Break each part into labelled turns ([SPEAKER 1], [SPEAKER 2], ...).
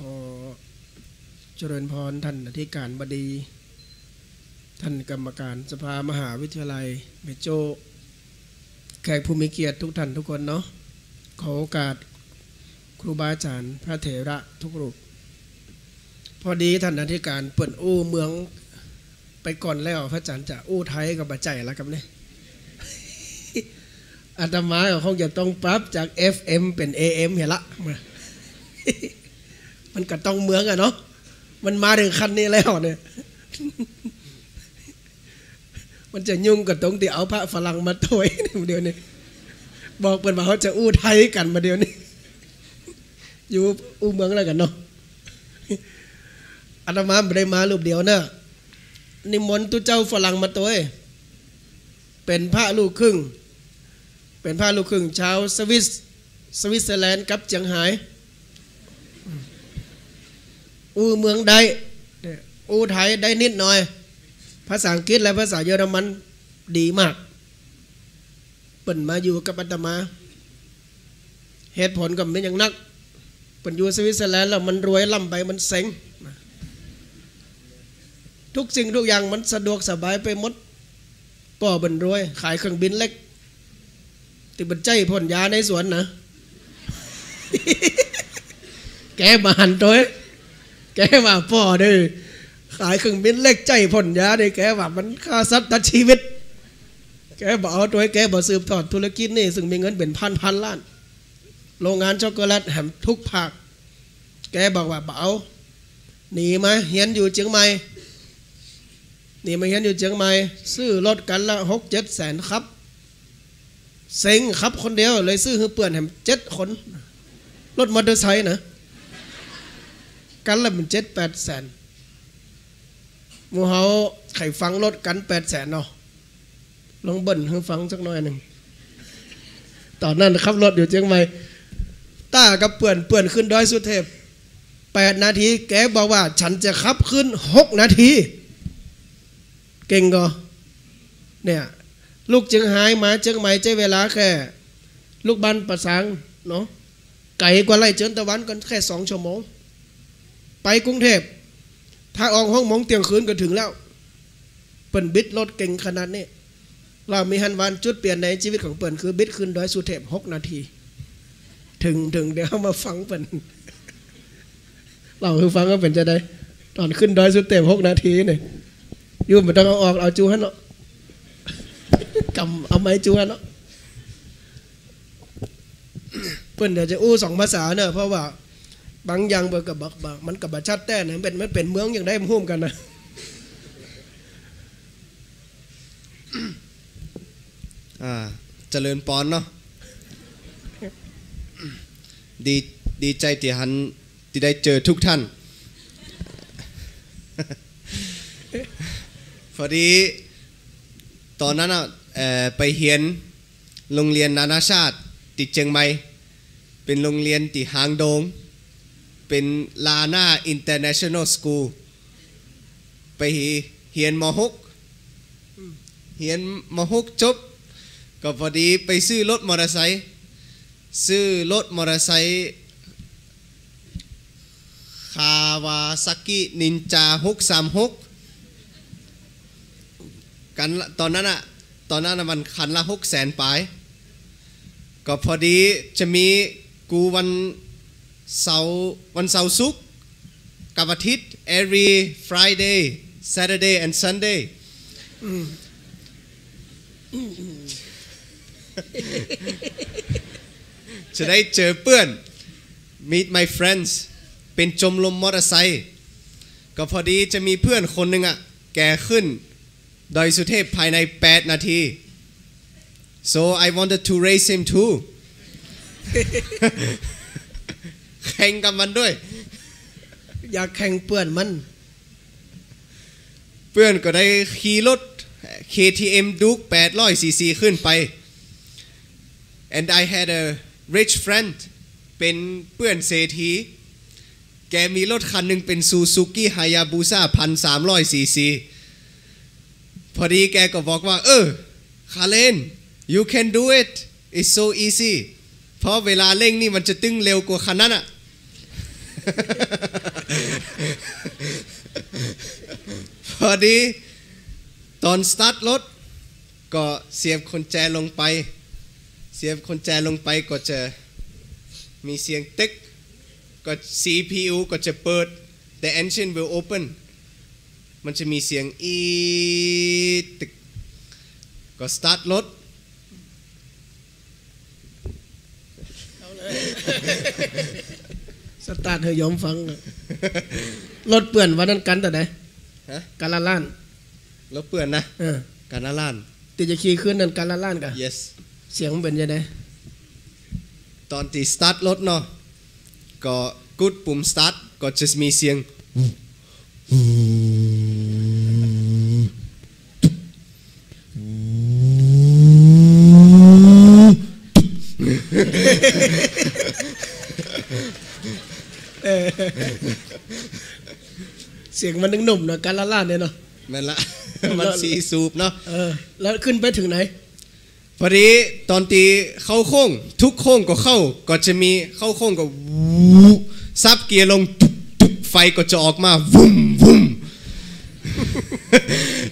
[SPEAKER 1] อเจริญพรท่านอธิการบดี ท่านกรรมการสภามหาวิทยาลัยเมโจ แขกผู้มีเกียรติทุกท่านทุกคนเนาะขอโอกาสครูบาอาจารย์พระเถระทุกรูป พอดีท่านอธิการเปิดอู้เมืองไปก่อนแล้วพระอาจารย์จะอู้ไทยกับบัจใจแล้วครับเนี่ยอาตมาก็คงจะต้องปรับจาก FM เป็น AM เห็นละ มันก็ต้องเมืองอะเนาะมันมาถึงขั้นนี้แล้วเนี่ย มันจะยุ่งกับตรงที่เอาพระฝรั่งมาถวยเดียวนี้บอกเปิดว่าเขาจะอู้ไทยกันมาเดียวนี้อยู่อู้เมืองแล้วกันเนาะอาตมาไม่ได้มารูปเดียวเนอะนิมนต์ตุเจ้าฝรั่งมาตัวเองเป็นพระลูกครึ่ง เป็นพระลูกครึ่งชาวสวิสสวิตเซอร์แลนด์กับเจียงฮาย อู้เมืองได้อู้ไทยได้นิดหน่อย ภาษาอังกฤษและภาษาเยอรมันดีมากเปิ่นมาอยู่กับอาตมาเหตุผลก็เป็นอย่างนักเปิ่นอยู่สวิตเซอร์แลนด์แล้วมันรวยล้ำไปมันเซ็งทุกสิ่งทุกอย่างมันสะดวกสบายไปหมดป่อเบิ่นรวย ขายเครื่องบินเล็กติบันใจพ่นยาในสวนนะ แกมาหันตัว แกว่าป่อเด้อขายเครื่องบินเล็กใจพ่นยาเด้แกว่ามันค่าสัตว์ตัดชีวิต แกบอกเอาตัวแกบอกสืบทอดธุรกิจนี่ซึ่งมีเงินเป็นพันพันล้าน โรงงานช็อกโกแลตแหมทุกภาคแกบอกว่าเบาหนีมาเฮียนอยู่เชียงใหม่หนีมาเฮียนอยู่เชียงใหม่ซื้อรถกันละหกเจ็ดแสนครับเซ็งครับคนเดียวเลยซื้อหือเปื่อนแหมเจ็ดคนรถมอเตอร์ไซค์นะ กันละเป็นเจ็ดแปดแสนมูเฮาไข่ฟังรถกันแปดแสนเนาะลองเบิ่นให้ฟังสักหน่อยหนึ่งตอนนั้นขับรถอยู่เชียงใหม่ต้ากับเปื่อนเปื่อนขึ้นดอยสุเทพแปดนาที แกบอกว่า ฉันจะขับขึ้นหกนาที เก่งก็เนี่ยลูกจึงหายมาเชียงใหม่ใช้เวลาแค่ ลูกบันประสังเนาะไก่กว่าไล่เจินตะวันกันแค่สองชั่วโมง ไปกรุงเทพถ้าออกห้องมองเตียงคืนก็ถึงแล้ว เปิ่นบิดรถเก่งขนาดนี้เรามีฮันวันจุดเปลี่ยนในชีวิตของเปิ่นคือบิดขึ้นดอยสุเทพหกนาที ถึงถึงเดี๋ยวมาฟังเปิ่นเราคือฟังก็เป็นจะได้ ตอนขึ้นดอยสุเทพหกนาทีเนี่ยยุ่มันต้องเอาออกเอาจูฮันเนาะกำเอาไม้จูฮันเนาะเปิ่นเดี๋ยวจะอู้สองภาษาเนอะเพราะว่า บางอย่างเบอร์กับบักบักมันกับบัชัดแต่นะเป็นมันเป็นเมืองอย่างได้พุ่มกันนะ
[SPEAKER 2] อ่าเจริญปอนเนาะดีดีใจที่หันที่ได้เจอทุกท่าน พอดีตอนนั้นอะไปเรียนโรงเรียนนานาชาติตี้เชียงใหม่เป็นโรงเรียนที่หางดง เป็น Lanna International Schoolไปเรียนม .6 เรียนม .6 จบ ก็พอดีไปซื้อรถมอเตอร์ไซค์ซื้อรถมอเตอร์ไซค์คาวาซากินินจา636กันตอนนั้นอะตอนนั้นน่ะมันคันละ6แสนปลาย ก็พอดีจะมีกูวัน เสาร์วันเสาร์ศุกร์กับอาทิตย์ every Friday Saturday and Sunday จะได้เจอเพื่อน meet my friends เป็นจมลมมอเตอร์ไซค์ก็พอดีจะมีเพื่อนคนหนึ่งอะแกขึ้นดอยสุเทพภายใน 8 นาที so I wanted to race him too แข่งกับมันด้วย
[SPEAKER 1] อยากแข่งเปื่อนมัน
[SPEAKER 2] เพื่อนก็ได้ขี่รถ KTM Duke 800 cc ขึ้นไป and I had a rich friend เป็นเพื่อนเศรษฐีแกมีรถคันหนึ่งเป็น Suzuki Hayabusa พันสามร้อยซีซีพอดีแกก็บอกว่า เออ คาเลน you can do it it's so easy เพราะเวลาเร่งนี่มันจะตึงเร็วกว่าคันนั้นอะ พอดี ตอนสตาร์ทรถก็เสียบกุญแจลงไป เสียบกุญแจลงไปก็จะมีเสียงตึกก็ CPU ก็จะเปิด the engine will open มันจะมีเสียงอีตึกก็สตาร์ทรถ
[SPEAKER 1] สตาร์ทให้ยอมฟังอะรถเปื่อนวันนั้นกันแต่ไหน
[SPEAKER 2] ฮะ
[SPEAKER 1] กันละล้าน
[SPEAKER 2] รถเปื่อนนะ
[SPEAKER 1] เออ
[SPEAKER 2] การนาลาน
[SPEAKER 1] ติจะขี่ขึ้นนั่นกันละล้านกะ
[SPEAKER 2] yes
[SPEAKER 1] เสียงมันเป็นยังไง
[SPEAKER 2] ตอนที่สตาร์ทรถเนาะก็กดปุ่มสตาร์ทก็จะมีเสียง
[SPEAKER 1] เสียงมันนึงหนุ่มๆนะกันละล้านเนี่ยเนาะ
[SPEAKER 2] แม่นละมันสีสูบเนาะ
[SPEAKER 1] เออแล้วขึ้นไปถึงไหน
[SPEAKER 2] พอดีตอนที่เข้าโค้งทุกโค้งก็เข้าก็จะมีเข้าโค้งก็วูซับเกียร์ลงตุ๊บตุ๊บไฟก็จะออกมาวุ้มวุ้ม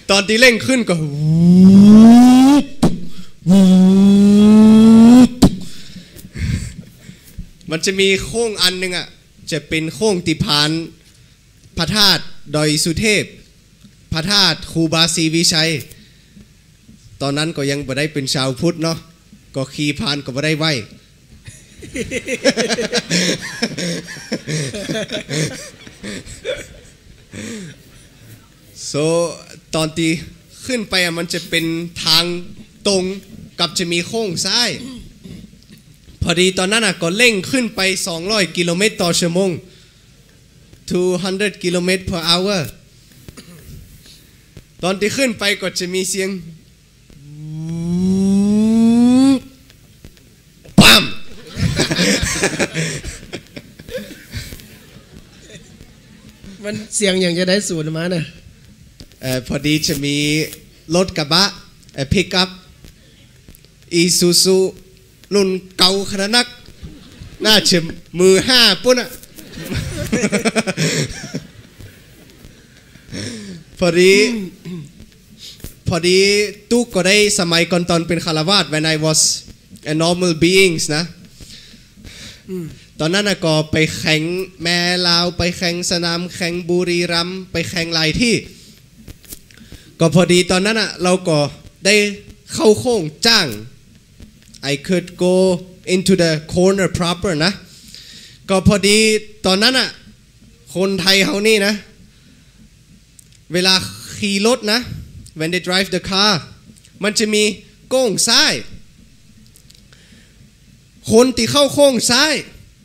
[SPEAKER 2] ตอนที่เร่งขึ้นก็วูมันจะมีโค้งอันหนึงอะจะเป็นโค้งติพานพระธาตุ ดอยสุเทพ พระธาตุครูบาศรีวิชัย ตอนนั้นก็ยังบ่ได้เป็นชาวพุทธเนาะก็ขี่ผ่านก็บ่ได้ไหวโซตอนที่ขึ้นไปอะมันจะเป็นทางตรงกับจะมีโค้งซ้าย พอดีตอนนั้นอะก็เร่งขึ้นไป 200 กิโลเมตรต่อชั่วโมง 200 กิโลเมตร per hour ตอนที่ขึ้นไปก็จะมีเสียงปั๊ม
[SPEAKER 1] มันเสียงอย่างจะได้สูตรมาเนี่ย
[SPEAKER 2] เอ่อพอดีจะมีรถกระบะเอ่อพิกอัพอีซูซูรุ่นเก่าขนาดนัก น่าจะมือห้าปุ่นอะ พอดีพอดีตุ๊กก็ได้สมัยก่อนตอนเป็นคารวาส when I was a normal beings นะตอนนั้นก็ไปแข่งแม่ลาวไปแข่งสนามแข่งบุรีรัมไปแข่งหลายที่ ก็พอดีตอนนั้นอะเราก็ได้เข้าโค้งจ้าง I could go into the corner proper นะ ก็พอดีตอนนั้นอะ คนไทยเฮานี่นะ เวลาขี่รถนะ when they drive the car มันจะมีโก้งซ้าย คนที่เข้าโค้งซ้าย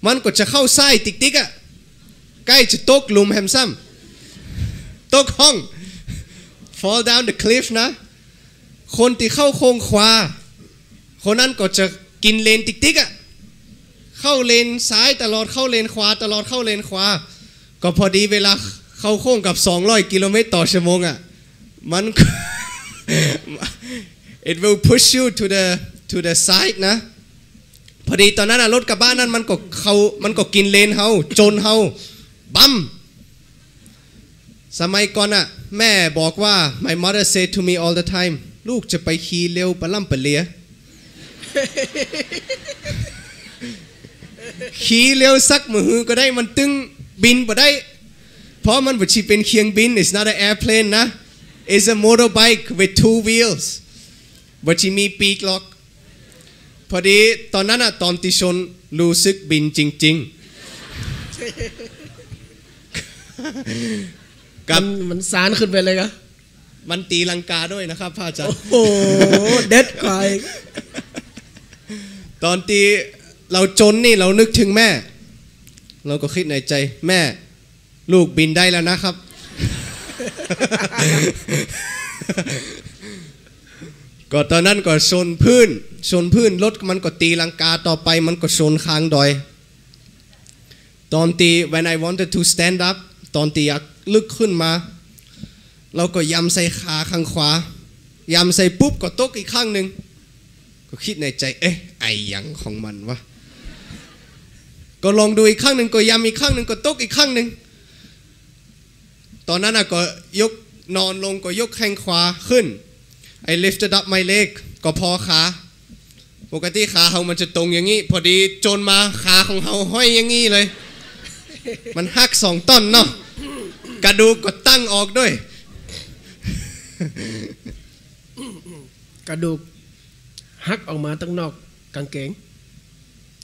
[SPEAKER 2] มันก็จะเข้าซ้ายติ๊กๆอะใกล้จะตกหลุมแฮมซัมตกฮ่อง fall down the cliff นะ คนที่เข้าโค้งขวา คนนั้นก็จะกินเลนติ๊กๆอะ เข้าเลนซ้ายตลอดเข้าเลนขวาตลอดเข้าเลนขวา ก็พอดีเวลาเข้าโค้งกับ 200 กิโลเมตรต่อชั่วโมงอะมัน it will push you to the to the side นะ พอดีตอนนั้นรถกระบะนั้นมันก็เขามันก็กินเลนเฮาจนเฮาบัมสมัยก่อนอะแม่บอกว่า my mother said to me all the time ลูกจะไปขี่เร็วปะล่ำปะเลีย ขี่เร็วสักมือก็ได้มันตึงบินบ่ได้ เพราะมันบ่ชีเป็นเคียงบิน it's not an airplane นะ it's a motorbike with two wheels บ่ชีมีปีกหรอก พอดีตอนนั้นอะตอนติชนรู้สึกบินจริง ๆกับ
[SPEAKER 1] มันมันสารขึ้นไปเลยกะ
[SPEAKER 2] มันตีลังกาด้วยนะครับพระอาจาร
[SPEAKER 1] โอ้
[SPEAKER 2] ย์
[SPEAKER 1] โห เด็ดกว่าอีก
[SPEAKER 2] ตอนตี เราจนนี่เรานึกถึงแม่ เราก็คิดในใจแม่ ลูกบินได้แล้วนะครับ ก็ตอนนั้นก็ชนพื้นชนพื้นรถมันก็ตีลังกาต่อไปมันก็ชนค้างดอย ตอนตี when I wanted to stand up ตอนตีอยากลึกขึ้นมา เราก็ยำใส่ขาข้างขวายำใส่ปุ๊บก็ตกอีกข้างหนึ่งก็คิดในใจ เอ๊ะ ไอหยังของมันวะ ก็ลองดูอีกข้างหนึ่งก็ย้ำอีกข้างหนึ่งก็ตกอีกข้างหนึ่งตอนนั้นก็ยกนอนลงก็ยกแข้งขวาขึ้น I lifted up my leg ก็พอขาปกติขาเขามันจะตรงอย่างนี้ พอดีจนมาขาของเขาห้อยอย่างนี้เลย มันหักสองต้นเนาะกระดูกก็ตั้งออกด้วย
[SPEAKER 1] กระดูกหักออกมาตั้งนอกกางเกง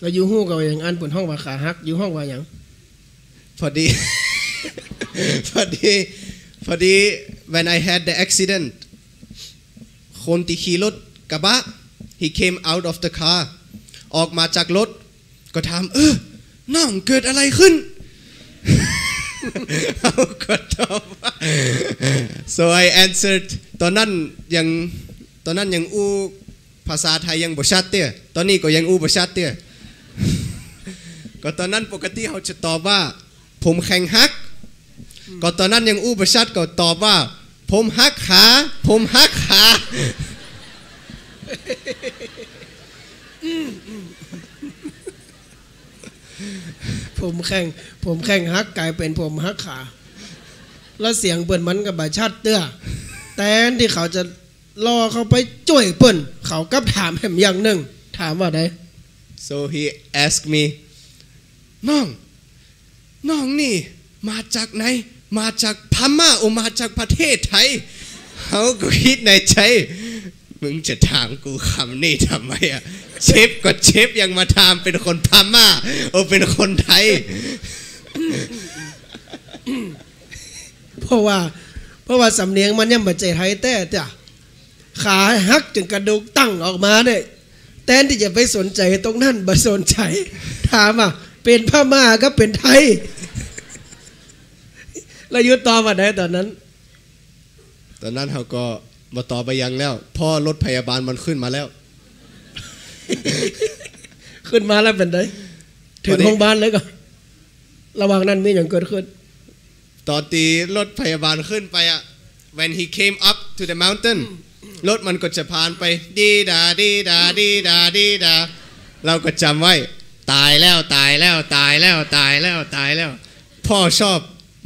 [SPEAKER 1] แล้วอยู่หู้กับอย่างอันบนห้องว่าขาหักอยู่ห้องว่าอย่าง
[SPEAKER 2] พอดี พอดีพอดี when I had the accident คนที่ขี่รถกระบะ he came out of the car ออกมาจากรถ ก็ถามเออน้องเกิดอะไรขึ้น เขาก็ตอบ so I answered ตอนนั้นยังตอนนั้นยังอู้ภาษาไทยยังบ่ชัดเตี้ยตอนนี้ก็ยังอู้บ่ชัดเตี้ย ก็ตอนนั้นปกติเขาจะตอบว่า ผมแข่งฮัก ก็ตอนนั้นยังอู้ประชัดก็ตอบว่า ผมฮักขา ผมฮักขา
[SPEAKER 1] ผมแข่ง ผมแข่งฮักกลายเป็นผมฮักขา แล้วเสียงเปิ่นมันกับบาชัดเตื้อแต่นที่เขาจะรอเขาไปจ่วยเปิ่นเขาก็ถามแหมอย่างหนึ่ง ถามว่าได
[SPEAKER 2] so he asked me น้อง น้องนี่ มาจากไหน มาจากพม่าโอมาจากประเทศไทยเขาก็คิดในใจ มึงจะถามกูคำนี้ทำไมอะเชฟก็เชฟยังมาถามเป็นคนพม่าโอเป็นคนไทย
[SPEAKER 1] เพราะว่า เพราะว่าสำเนียงมันยังบัจเจไทยแต่จ้ะขาหักจนกระดูกตั้งออกมาเนี่ย แทนที่จะไปสนใจตรงนั้นบ่สนใจ ถามอะ เป็นพม่าก็เป็นไทยแล้วยุตตอบว่าไดตอนนั้น
[SPEAKER 2] ตอนนั้นเขาก็มาต่อไปยังแล้วพ่อรถพยาบาลมันขึ้นมาแล้ว
[SPEAKER 1] ขึ้นมาแล้วเป็นไดถึงโรงพยาบาลเลยก็ระหว่างนั้นมีอย่างเกิดขึ้น
[SPEAKER 2] ตอนตีรถพยาบาลขึ้นไปอะ when he came up to the mountain รถมันก็จะผ่านไป ดีดาดีดาดีดาดีดา เราก็จำไว้ ตายแล้วตายแล้วตายแล้วตายแล้วตายแล้ว พ่อชอบ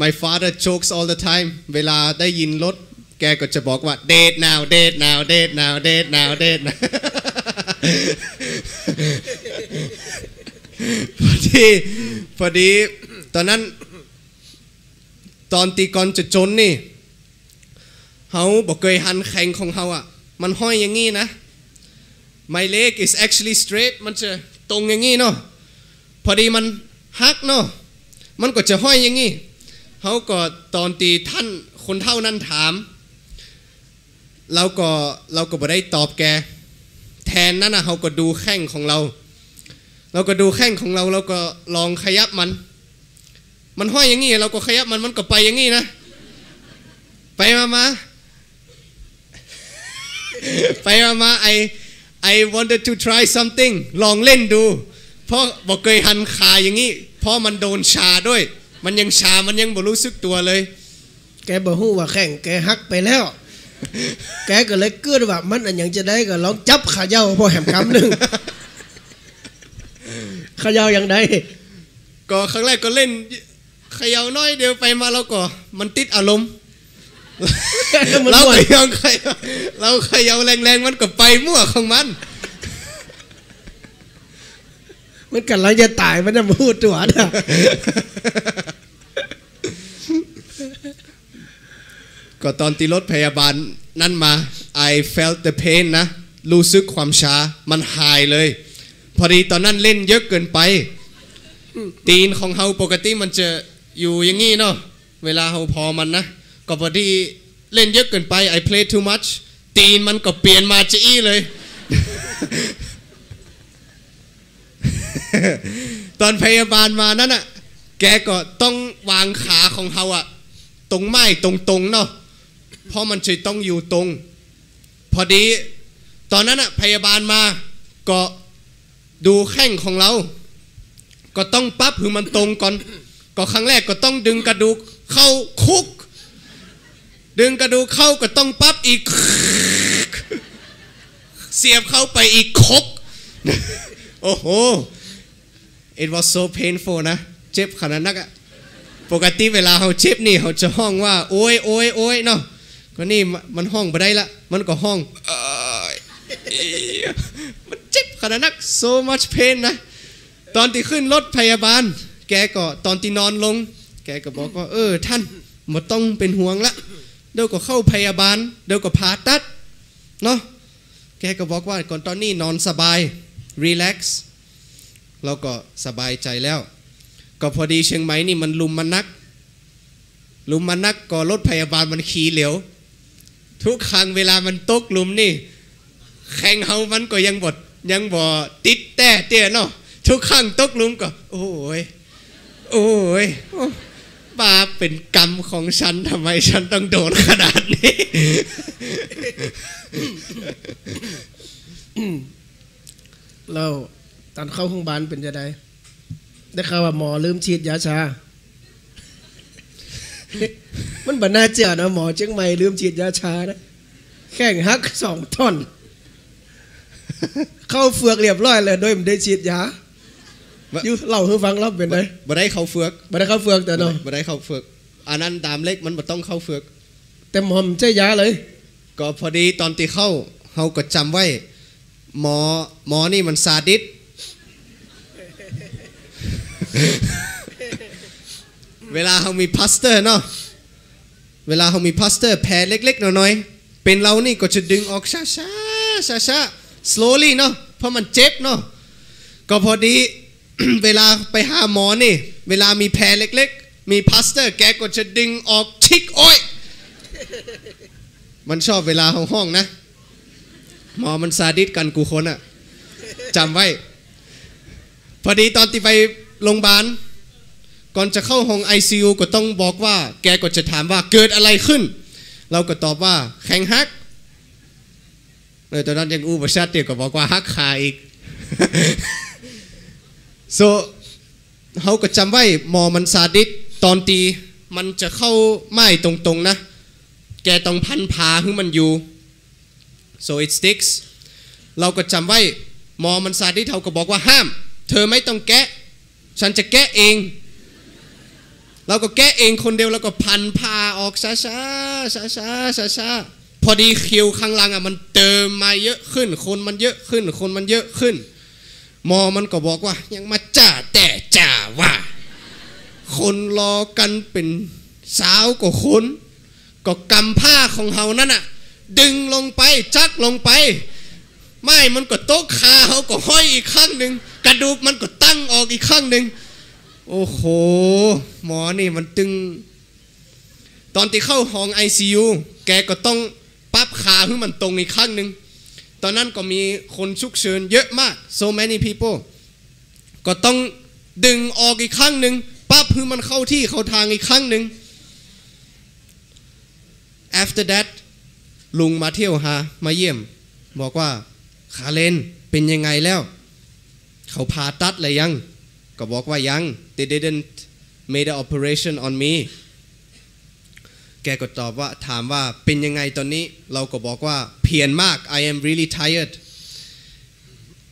[SPEAKER 2] my father jokes all the time เวลาได้ยินรถแกก็จะบอกว่า dead now dead now dead now dead now dead now พอดีพอดี ตอนนั้น ตอนตีก่อนจะจนนี่ เขาบอกเคยหันแข่งของเขาอะมันห้อยอย่างงี้นะ my leg is actually straight มันจะตรงอย่างงี้เนาะพอดีมันหักเนาะมันก็จะห้อยอย่างงี้เขาก็ตอนตีท่านคนเท่านั้นถามเราก็เราก็บ่ได้ตอบแก แทนนั้นนะเขาก็ดูแข้งของเรา เราก็ดูแข้งของเราเราก็ลองขยับมัน มันห้อยอย่างงี้เราก็ขยับมันมันก็ไปอย่างงี้นะ ไปมามา ไปมามา I I wanted to try something ลองเล่นดู เพราะบอกเคยหันขาอย่างงี้ เพราะมันโดนชาด้วย มันยังชา มันยังบ่รู้สึกตัวเลย
[SPEAKER 1] แกบ่ฮู้ว่าแข่งแกหักไปแล้ว แกก็เลยเกิดว่ามันอันหยังจะได้ก็ลองจับขาเย้าพอแหมคำหนึ่งขาเย้าอย่างใด
[SPEAKER 2] ก็ครั้งแรกก็เล่นเขย่าน้อยเดียวไปมาแล้วก็มันติดอารมณ์
[SPEAKER 1] มัน
[SPEAKER 2] เรา
[SPEAKER 1] ม่ว
[SPEAKER 2] เข
[SPEAKER 1] น
[SPEAKER 2] ย่าเขย่าเราเขย่าแรงๆมันก็ไปมั่วของมัน
[SPEAKER 1] มันกำลังจะตายมันจะพูดตัวนะ
[SPEAKER 2] ก็ตอนตีรถพยาบาลนั่นมา I felt the pain นะ รู้สึกความชา มันหายเลย พอดีตอนนั้นเล่นเยอะเกินไป ตีนของเฮาปกติมันจะอยู่อย่างงี้เนาะ เวลาเฮาพอมันนะ ก็พอดีเล่นเยอะเกินไป I play too much ตีนมันก็เปลี่ยนมาจะอี้เลย ตอนพยาบาลมานั่นอะ แกก็ต้องวางขาของเฮาอะตรงไม้ตรงๆเนาะเพราะมันจะต้องอยู่ตรง พอดี ตอนนั้นอะพยาบาลมาก็ดูแข้งของเรา ก็ต้องปั๊บคือมันตรงก่อน ก็ครั้งแรกก็ต้องดึงกระดูกเข้าคุก ดึงกระดูกเข้าก็ต้องปั๊บอีก เสียบเข้าไปอีกคกโอ้โห it was so painful นะ เจ็บขนาดนักอะปกติเวลาเขาเจ็บนี่เขาจะห้องว่า โอ้ยโอ้ยโอ้ยเนาะก็นี่มันห้องไปได้ละ มันก็ห้องมันเจ็บขนาดนัก so much pain นะ ตอนที่ขึ้นรถพยาบาล แกก็ตอนที่นอนลง แกก็บอกว่า เออ ท่านหมดต้องเป็นห่วงละ เดี๋ยวก็เข้าพยาบาล เดี๋ยวก็ผ่าตัดเนาะแกก็บอกว่าก่อนตอนนี้นอนสบายรีแลกซ์เราก็สบายใจแล้ว ก็พอดีเชียงใหม่นี่มันลุมมันนัก ลุมมันนักก็รถพยาบาลมันขี่เหลวทุกครั้งเวลามันตกลุมนี่ แข่งเฮามันก็ยังบดยังบ่ติดแต่เตี้ยเนาะทุกครั้งตกลุมก็ โอ้ยโอ้ย โอ้าเป็นกรรมของฉันทำไมฉันต้องโดนขนาดนี้
[SPEAKER 1] แล้วตอนเข้าห้องพยาบาลเป็นจะไดได้ข่าวว่าหมอลืมฉีดยาชา มันบัน่าเชื่อนะหมอเชียงใหม่ลืมฉีดยาชานะ แข้งหักสองท่อน เข้าเฟือกเรียบร้อยเลยโดยไม่ได้ฉีดยา อยู่เล่าให้ฟังรอบเป็นไง
[SPEAKER 2] บ่ได้เข้าเฟือก
[SPEAKER 1] บ่ได้เข้าเฟือกแต่เนาะ
[SPEAKER 2] บ่ได้เข้าเฟือกอันนั้นตามเลขมันบ่ต้องเข้าเฟือก
[SPEAKER 1] แต่หมอมใช่ยาเลย
[SPEAKER 2] ก็พอดีตอนที่เข้าเฮาก็จำไว้ หมอหมอนี่มันซาดิสต์เวลาเฮามีพลาสเตอร์เนาะ เวลาเฮามีพลาสเตอร์แผลเล็กๆน้อยๆ เป็นเรานี่ก็จะดึงออกช้าๆช้าๆ slowly เนาะ เพราะมันเจ็บเนาะ ก็พอดี เวลาไปหาหมอนี่ เวลามีแผลเล็ก ๆ มีพลาสเตอร์แกก็จะดึงออกชิกโอ้ยมันชอบเวลาห้องห้องๆนะ หมอมันซาดิสกันกูคนอะจำไว้ พอดีตอนที่ไปโรงพยาบาลก่อนจะเข้าห้อง ICU ก็ต้องบอกว่า แกก็จะถามว่าเกิดอะไรขึ้น เราก็ตอบว่าแข็งฮักเออตอนนั้นยังอู้ประชัดเดียวก็บอกว่าฮักขาอีก so เขาก็จำไว้มอมันซาดิสตอนตีมันจะเข้าไม้ตรงๆนะ แกต้องพันพาให้มันอยู่ so it sticks เราก็จำไว้มอมันซาดิสเขาก็บอกว่าห้าม เธอไม่ต้องแกะ ฉันจะแกะเอง เราก็แกะเองคนเดียวแล้วก็พันพาออกช้าช้าช้าช้าช้าช้าพอดีคิวข้างหลังอะมันเติมมาเยอะขึ้น คนมันเยอะขึ้น คนมันเยอะขึ้นห มอมันก็บอกว่า ยังมาจ่าแต่จ่าว่า คนรอกันเป็นสาวกว่าคนก็กำผ้าของเฮานั่นน่ะดึงลงไปจักลงไป ไม่มันก็โต๊ะคาเขาก็ห้อยอีกข้างหนึ่งกระดูกมันก็ตั้งออกอีกข้างหนึ่งโอ้โห หมอนี่มันตึง ตอนที่เข้าห้อง ICU แกก็ต้องปรับขาให้มันตรงอีกข้างหนึ่ง ตอนนั้นก็มีคนฉุกเฉินเยอะมาก so many people ก็ต้องดึงออกอีกข้งหนึ่งปั๊บให้มันเข้าที่เข้าทางอีกข้งหนึ่ง after that ลุงมาเที่ยวหามาเยี่ยม บอกว่าคาเลนเป็นยังไงแล้ว เขาผ่าตัดเลยยัง ก็บอกว่ายัง they didn't made an operation on me แกก็ตอบว่าถามว่าเป็นยังไงตอนนี้เราก็บอกว่าเพียนมาก I am really tired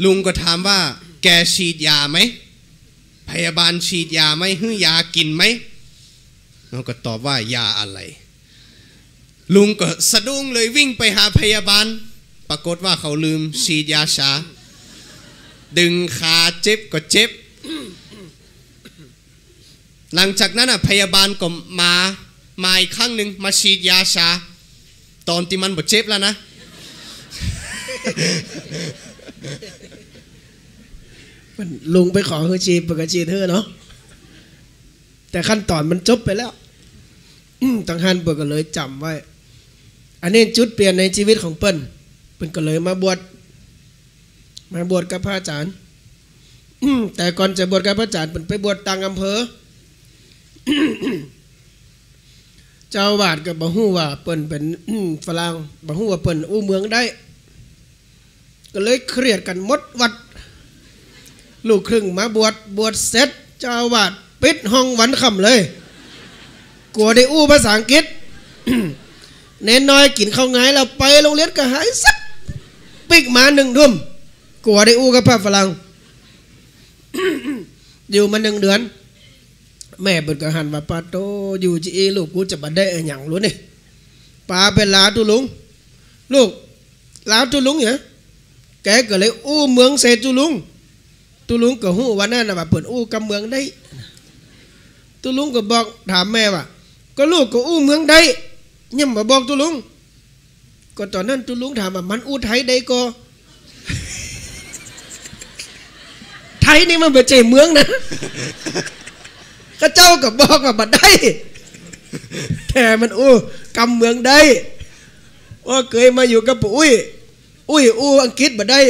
[SPEAKER 2] ลุงก็ถามว่า แกฉีดยาไหม พยาบาลฉีดยาไหมฮือยากินไหมเราก็ตอบว่ายาอะไร ลุงก็สะดุ้งเลยวิ่งไปหาพยาบาล ปรากฏว่าเขาลืมฉีดยาชา ดึงขาเจ็บก็เจ็บ หลังจากนั้นอะพยาบาลก็มา มาอีกครั้งหนึ่งมาฉีดยาชา ตอนที่มันบ่เจ็บแล้วนะ
[SPEAKER 1] ลุงไปขอเฮอจีบปกจีเฮอเนาะแต่ขั้นตอนมันจบไปแล้วตังฮันเปิดก็เลยจำไว้ อันนี้จุดเปลี่ยนในชีวิตของเปิ้ลเปิ้ลก็เลยมาบวชมาบวชกับพระอาจารย์แต่ก่อนจะบวชกับพระอาจารย์เปิ้ลไปบวชต่างอำเภอ เจ้าอาวาดก็บ่ฮู้ว่าเปิ้นเป็นฝรั่งบ่ฮู้ว่าเปิ้นอู้เมืองได้ ก็เลยเครียดกันหมดวัด ลูกครึ่งมาบวชบวชเสร็จ เจ้าอาวาดปิดห้องวันค่ำเลย กลัวได้อู้ภาษาอังกฤษเน้นน้อยกินข้าวไงแล้วไปโรงเรียนก็หายสักปิกมาหนึ่งทุ่มกลัวได้อู้กับพระฝรั่งอยู่มาหนึ่งเดือน แม่เปิดกระหันว่าปาโตอยู่จีลูกกูจะบัดได้อะไรอย่างรู้นี่ปาเป็นลาตุลุง ลูกลาตุลุงเหรอแกก็เลยอู้เมืองเซตุลุงตุลุงก็หู้ว่านั่นนะว่าเปิดอู้กำเมืองได้ตุลุงก็บอกถามแม่ว่า ก็ลูกก็อู้เมืองได้ยังมาบอกตุลุง ก็ตอนนั้นตุลุงถามว่ามันอู้ไทยได้ก็ไทยนี่มันเป็นเจเมืองนะ ข้าเจ้าก็บบอกว่าบัดได้แต่มันอู้กำเมืองได้ว่าเคยมาอยู่กับอุ้ยอุ้ยอู้อังกฤษบัดได้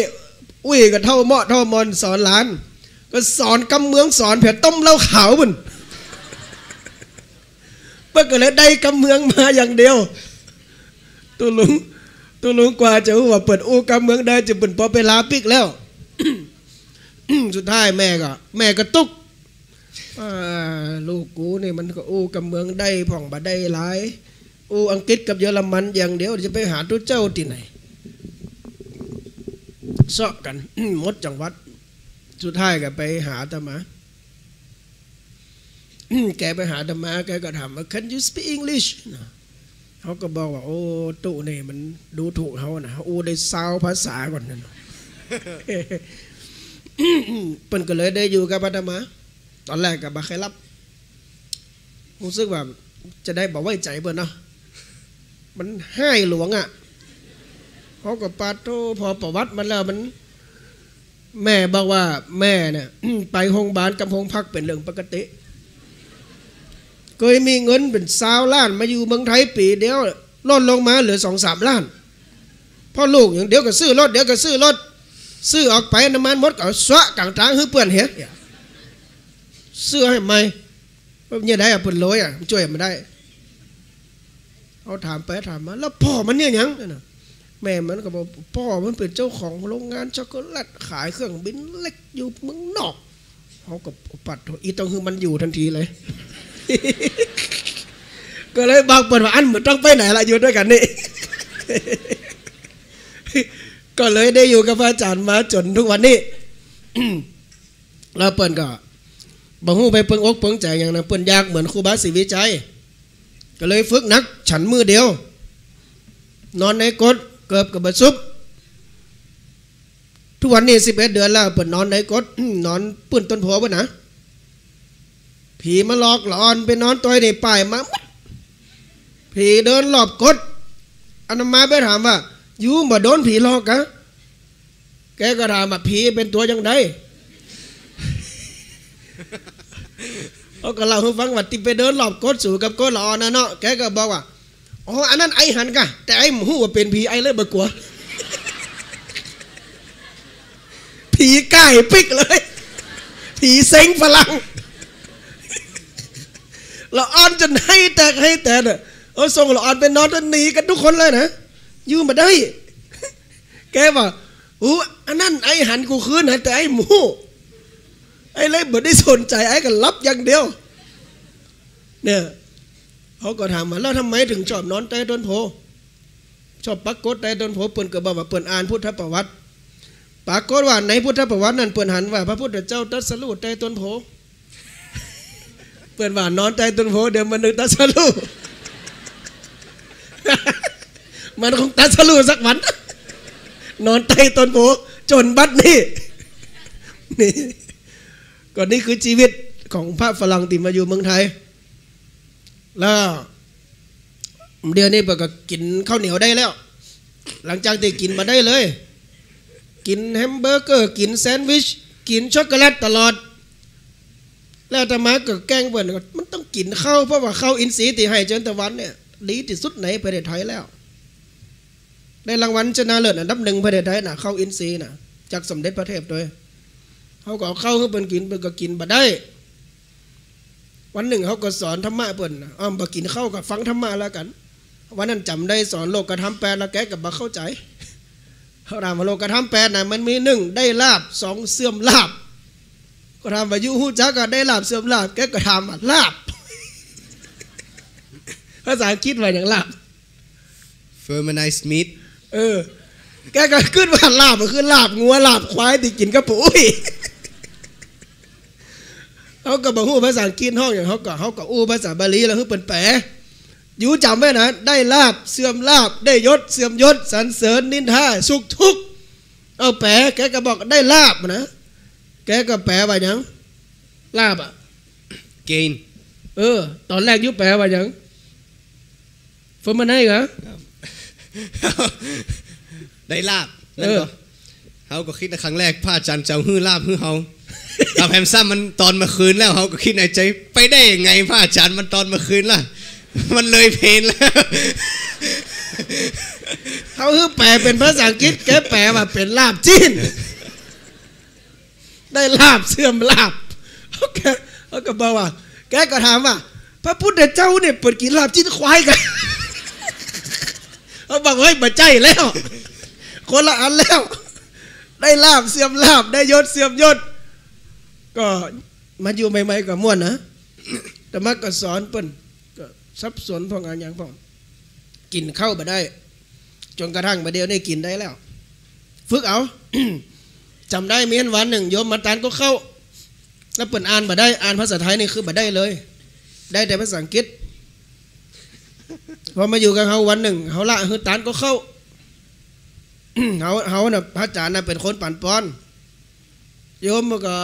[SPEAKER 1] อุ้ยก็เท่าเมาะเท่ามอนสอนหลาน ก็สอนกำเมืองสอนเผื่อต้มเหล้าขาวมันเมื่อก็เลยได้กำเมืองมาอย่างเดียวตัวลุงตัวลุงกว่าจะว่าเปิดอู้กำเมืองได้จะเป็นพอไปลาปิกแล้ว สุดท้ายแม่ก็ แม่ก็ตุก ลูกกูนี่มันก็อู้กับเมืองได้ผ่องบาได้หลายอู้อังกฤษกับเยอรมันอย่างเดียวจะไปหาตัวเจ้าที่ไหนเสาะกันมดจังหวัด สุดท้ายก็ไปหาตามาแกไปหาตามาแกก็ถามว่า can you speak English เขาก็บอกว่า โอ้ตุนี่มันดูถูกเขานะอู้ได้ซาวภาษาก่อนนั่นเปิ้นก็เลยได้อยู่กับอาตมา ตอนแรกกับบาใครรับรู้สึกว่าจะได้บอกไว้ใจเปิ้นเนาะมันให้หลวงอะเขากับปาโตพอประวัติมันแล้วมัน แม่บอกว่าแม่เนี่ยไปโรงพยาบาลกับโรงพักเป็นเรื่องปกติเคยมีเงินเป็นสาวล้าน มาอยู่เมืองไทยปีเดียวลดลงมาเหลือสองสามล้านพ่อลูกอย่างเดียวก็ซื้อรถเดี๋ยวก็ซื้อรถซื้อออกไปน้ำมันหมดก็สวะกลางทางให้เปื่อนเหี้ ยซื้อให้ไหมาเนี่ยได้อะเปื่อนลอยอะมันช่วยมันได้เอาถามไปถามมา แล้วพ่อมันเนี่ยยังนะแม่มันก็บอกพ่อมันเป็นเจ้าของโรงงานช็อกโกแลตขายเครื่องบินเล็กอยู่เมืองนอกเขาก็ปัดอีต้องคือมันอยู่ทันทีเลย ก็เลยบอกเปิดว่าอันเหมือนต้องไปไหนละอยู่ด้วยกันนี่ก็เลยได้อยู่กับพระอาจารย์มาจนทุกวันนี้แล้วเปิ้นก็ บ่ฮู้ไปเปิงอกเปิงใจอย่างนั้นเปิ้นยากเหมือนครูบาศรีวิจัย ก็เลยฝึกนัก ฉันมือเดียว นอนในกดเกือบกับบซุบทุกวันนี้11เดือนแล้วเปิ้นอนในกดนอนปื้นต้นโพบ่นะผีมาหลอกหลอนไปนอนตัวในป่ายมาผีเดินรอบกดอันนั้นมาไปถามว่าอยู่มาโดนผีหลอกกะแกก็ถามว่าผีเป็นตัวยังไง เขาก็เล่าให้ฟังว่าติไปเดินหลอบกดสู่กับกดหลอนะเนาะแกก็บอกว่าอ๋ออันนั้นไอ้หันกะแต่ไอ้หมูว่าเป็นผีไอ้เลยบ่กลัวผีใกล้ปิกเลย ผีเซ็งฝรั่งเราอ่อนจนให้แตกให้แต่เน่ะเอส่งเราอ่อนไปนอนจนหนีกันทุกคนเลยนะยืมมาได้ แกบอกอู้อันนั้นไอ้หันกูคืนให้แต่ไอ้หมู ไอ้เล็กบ่ได้สนใจไอ้ก็รับอย่างเดียว เนี่ยเขาก็ถามมาแล้วทำไมถึงชอบนอนใต้ต้นโพชอบปักกดใต้ต้นโพเปิ่นก็บอกว่าเปิ่นอ่านพุทธประวัติปรากฏว่าในพุทธประวัตินั้นเปิ่นหันว่า พระพุทธเจ้าตรัสรู้ใต้ต้นโพเปิ่นว่านอนใต้ต้นโพเดี๋ยวมันนึกตรัสรู้มันคงตรัสรู้สักวัน นอนใต้ต้นโพธิ์จนบัดนี้นี่ ก็นี่คือชีวิตของพระฝรั่งที่มาอยู่เมืองไทย แล้วเดี๋ยวนี้เปิ่นก็กินข้าวเหนียวได้แล้ว หลังจากที่กินมาได้เลย กินแฮมเบอร์เกอร์ กินแซนด์วิช กินช็อกโกแลตตลอด แล้วอาตมาก็แกล้งเปิ่นมันต้องกินข้าวเพราะว่าข้าวอินทรีย์ที่ไร่เชิญตะวันเนี่ยดีที่สุดในประเทศไทยแล้ว ได้รางวัลชนะเลิศอันดับหนึ่งประเทศไทยนะข้าวอินทรีย์นะจากสมเด็จพระเทพด้วย เขาก็เอาเข้าให้เปิ้นกินเปิ้นก็กินบ่ได้ วันหนึ่งเขาก็สอนธรรมะเปิ้นอ้อมบ่กินข้าวกับฟังธรรมะแล้วกัน วันนั้นจำได้สอนโลกกระทำแปดแล้วแกก็บ่เข้าใจเขาถามว่าโลกกระทำแปดน่ะมันมีหนึ่งได้ลาบสองเสื่อมลาบก็ถามว่าอยู่ฮู้จักก็ได้ลาบเสื่อมลาบแกก็ถามว่าลาบภาษาอังกฤษว่าอย่างลาบ
[SPEAKER 2] fermenized meat
[SPEAKER 1] เออ แกก็ขึ้นว่าลาบก็คือลาบงัวลาบควายที่กินกับปุ๋ย เขาก็บอกฮู้ภาษาอังกฤษห้องอย่างเขาก็เขาก็อู้ภาษาบาลีแล้วคือเปินแปลอยู่จำไว้นะ ได้ลาบเสื่อมลาบ ได้ยศเสื่อมยศสรรเสริญนินทาสุขทุกข์เอาแปลแกก็บอกได้ลาบนะ แกก็แปลว่าหยังลาบอะ
[SPEAKER 2] เกณฑ์
[SPEAKER 1] เออ ตอนแรกอยุแปลว่าหยังฟอร์มันให้เหรอ
[SPEAKER 2] ได้ลาบนั่น
[SPEAKER 1] เออ
[SPEAKER 2] ก็เขาก็คิดในครั้งแรกพระอาจารย์จะเอาฮื้อลาบฮื้อเฮา กับแฮมซัมมันตอนเมื่อคืนแล้วเขาก็คิดในใจ ไปได้ยังไงพระอาจารย์มันตอนเมื่อคืนล่ะ มันเลยเพลนแล้ว
[SPEAKER 1] เขาคือแปลเป็นภาษาอังกฤษแกแปลว่าเป็นลาบจีน ได้ลาบเสื่อมลาบเขาแกเขาก็บอกว่า แกก็ถามว่า พระพุทธเจ้าเนี่ยเปิดกินลาบจีนควายกันเขาบอกเฮ้ยมาใจแล้ว คนละอันแล้ว ได้ลาบเสื่อมลาบได้ยศเสื่อมยศ ก็มาอยู่ใหม่ๆก็ม่วนนะแต่มาก็สอนเปิ้นก็สับสนพองอันอย่างพองกินเข้าวมาได้ จนกระทั่งมาเดียวนี่กินได้แล้ว ฝึกเอาจำได้เมียนวันหนึ่งโยมมาตานก็เข้า แล้วเปิดอ่านมาได้อ่านภาษาไทยนี่คือมาได้เลย ได้แต่ภาษาอังกฤษพอมาอยู่กับเขาวันหนึ่งเขาละคือตานก็เข้าเขาเขาน่ะพระอาจารย์น่ะเป็นคนปั่นป้อน โยมมันก็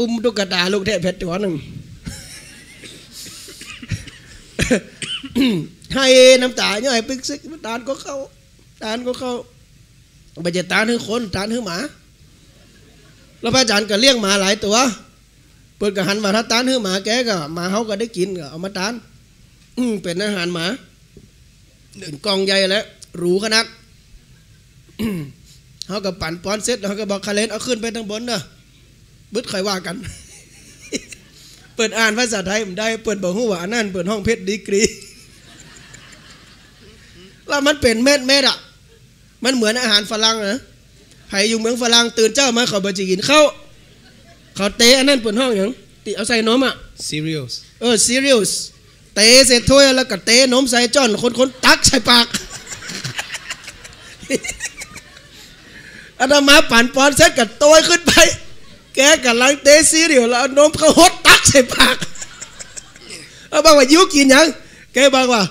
[SPEAKER 1] อุ้มตุ๊กตาลูกเทพเพชรตัวหนึ่งให้น้ำตาเนี่ยให้ปิ๊กซิกตานก็เข้าตานก็เข้าไปจะตานให้คนตานให้หมา แล้วพระอาจารย์ก็เลี้ยงหมาหลายตัวเปิดกระหันมาถ้าตานให้หมาแกก็หมาเขาก็ได้กินก็เอามาตานอืเป็นอาหารหมาเป็นกองใหญ่แล้วหรูขนาดเขาก็ปั่นป้อนเสร็จเขาก็บอกคาเลนเอาขึ้นไปทางบนเนอะ บึดใครว่ากัน เปิดอ่านภาษาไทยผมได้ เปิดบอกหูว่าอันนั่นเปิดห้องเพชรดีกรีแล้วมันเป็นเม็ดเม็ดอะ มันเหมือนอาหารฝรั่งนะใครอยู่เมืองฝรั่งตื่นเจ้ามาเขาบจิกินข้าวเขาเตะอันนั้นเปิดห้องอย่างติเอาใส่นมอะ
[SPEAKER 2] serious
[SPEAKER 1] เออซีเรียสเตะเสร็จถ้วยแล้วก็เตะนมใส่จ้อนคนคนๆตักใส่ปากอาตมาปั่นปอนเสร็จกับตัวขึ้นไป แกกับลังเตะซีเรียสแล้วเอานมเขาหดตักใส่ปากเอาบอกว่ายุกินยังแกบอกว่า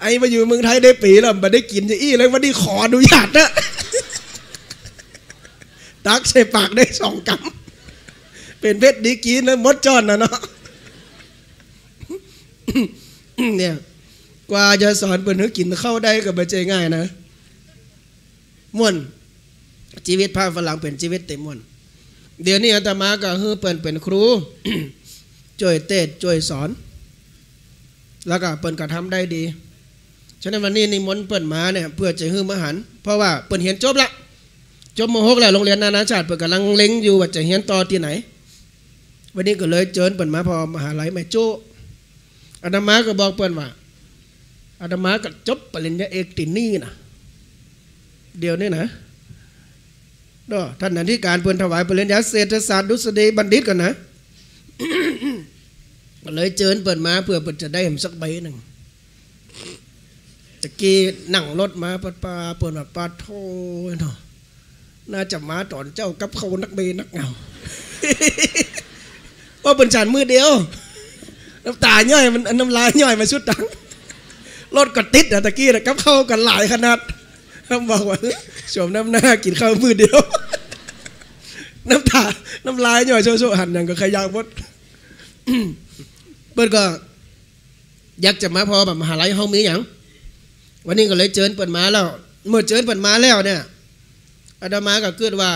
[SPEAKER 1] ไอ้มาอยู่เมืองไทยได้ปีแล้วมาได้กินจะอี้เลยวันนี้ขออนุญาตนะตักใส่ปากได้สองกำเป็นเพชรดีกรีนะมดจอนนะเนาะเนี่ยกว่าจะสอนเปิ่นให้กินเข้าได้ก็บ่ใจง่ายนะม่วนชีวิตพาฝรั่งเป็นชีวิตเต็มม่วน เดี๋ยวนี้อาตมาก็คือเปิ่นเป็นครูช่วยเทศช่วยสอน แล้วก็เปิ่นก็ทำได้ดี ฉะนั้นวันนี้นิมนต์เปิ่นมาเนี่ยเพื่อจะฮื้อมหัน เพราะว่าเปิ่นเห็นจบละจบมหกแล้วโรงเรียนนานาชาติเปิ่นกำลังเล็งอยู่ว่าจะเรียนต่อที่ไหน วันนี้ก็เลยเจิญเปิ่นมาพอมหาลัยแม่โจ้อาตมาก็บอกเปิ้นว่าอาตมาก็จบปริญญาเอกตินี่นะเดี๋ยวนี้นะ ดอท่านอธิการเปิ้นถวายปริญญาเศรษฐศาสตร์ดุษฎีบัณฑิตกันนะก็เลยเจิญเปิดมาเพื่อเปิดจะได้เห็นสักใบหนึ่งตะกี้นั่งรถมาปาปาเปิดว่าปาโทเนาะน่าจะมาตอนเจ้ากับเขานักเบนักเงาว่าเป็นฉันมือเดียวน้ำตาย่อยมันน้ำลายย่อยมาชุดดังรถก็ติดอะตะกี้นะกับเข้ากันหลายขนาด เขาบอกว่าสวมน้ำหน้ากินข้าวมือเดียว น้ำตา น้ำลายย่อยโชว์ๆหันอย่างก็ขยางหมดเปิดก็ อยากจะมาพอแบบมหาลัยห้องมีอย่างวันนี้ก็เลยเจิญเปิดมาแล้ว เมื่อเจิญเปิดมาแล้วเนี่ยอาตมาก็เกิดว่า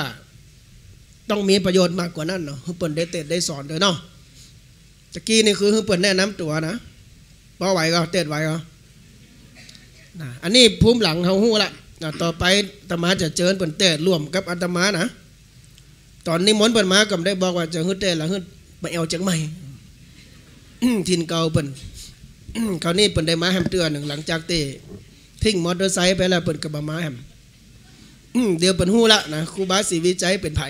[SPEAKER 1] ต้องมีประโยชน์มากกว่านั้นเนาะเปิดได้เตะได้สอนเลยเนาะตะกี้นี่คือเปิดแนะนำตัวนะพอไหวก็เตะไหวก็อันนี้ภูมิหลังเขาหู้ละ ต่อไปอาตมาจะเจิญเปิดเตะร่วมกับอาตมานะ ตอนนี้มนต์เปิดมาก็ได้บอกว่าจะฮึดเตะหลังฮึดไปเอาจังใหม่ทินเก่าเปิ่นคราวนี้เปิ่นได้มาแฮมเตือนหนึ่งหลังจากเตะทิ้งมอเตอร์ไซค์ไปแล้วเปิ่นก็บ่มาแฮมเดี๋ยวเปิ่นหู้ละนะครูบาศรีวิจัยเป็นไผ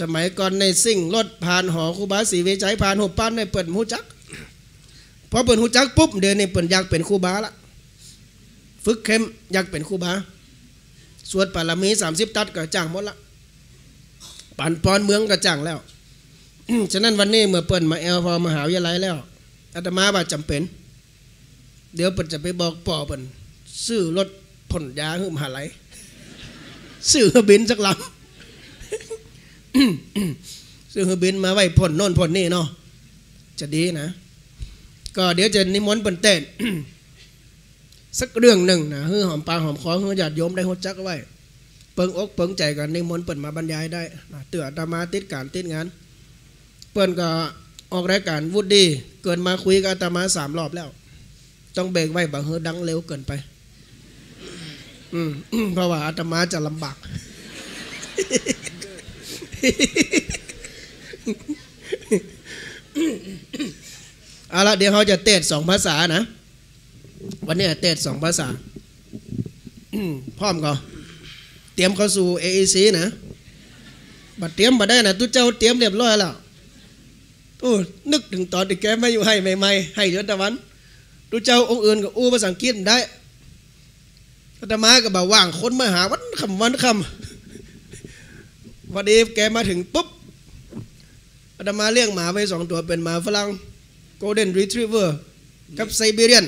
[SPEAKER 1] สมัยก่อนในสิ่งรถผ่านหอครูบาศรีวิจัยผ่านหุบปั้นในเปิ่นหูจักพอเปิ่นหูจักปุ๊บเดี๋ยวนี้เปิ่นอยากเป็นครูบาละ ฝึกเข้มอยากเป็นครูบาสวดปารมีสามสิบตัดก็จ้างหมดละปันปอนเมืองก็จ้างแล้วฉะนั้นวันนี้เมื่อเปิ่นมาแอลพอมหาวิทยาลัยแล้วอาตมาว่าจำเป็น เดี๋ยวเปิ่นจะไปบอกปอเปิ่นซื้อรถผลยาห้มหาลัยซื้อเบินสักลำซื้อเบินมาไว้ผลโน่นผลนี่เนาะจะดีนะ ก็เดี๋ยวจะนิมนต์เปิ่นเต้น สักเรื่องหนึ่งนะฮือหอมปากหอมคอฮือญาติโยมได้หัวจักไว้ เปิงอกเปิงใจกันในมนเปิ่นมาบรรยายได้นะเตืออาตมาติดการติดงาน เปิ่นก็ออกรายการวุฒดีเกินมาคุยกับอาตมาสามรอบแล้ว ต้องเบรกไว้บางเฮือดังเร็วเกินไป อืมเพราะว่าอาตมาจะลำบากเอาละเดี๋ยวเขาจะเตดสองภาษานะ วันนี้เตดสองภาษาพร้อมก็เตรียมเข้าสู่ AEC นะบัดเตรียมมาได้นะทุกเจ้าเตรียมเรียบร้อยแล้วโอ้นึกถึงตอนที่แกมาอยู่ให้ใหม่ๆให้เดือนตะวันทุกเจ้าองค์อื่นก็อู้ภาษาอังกฤษได้อาตมาก็บอกว่างคนมาหาวันคำวันคำวันนี้แกมาถึงปุ๊บอาตมาเลี้ยงหมาไว้สองตัวเป็นหมาฝรั่ง Golden Retriever กับไซบีเรียน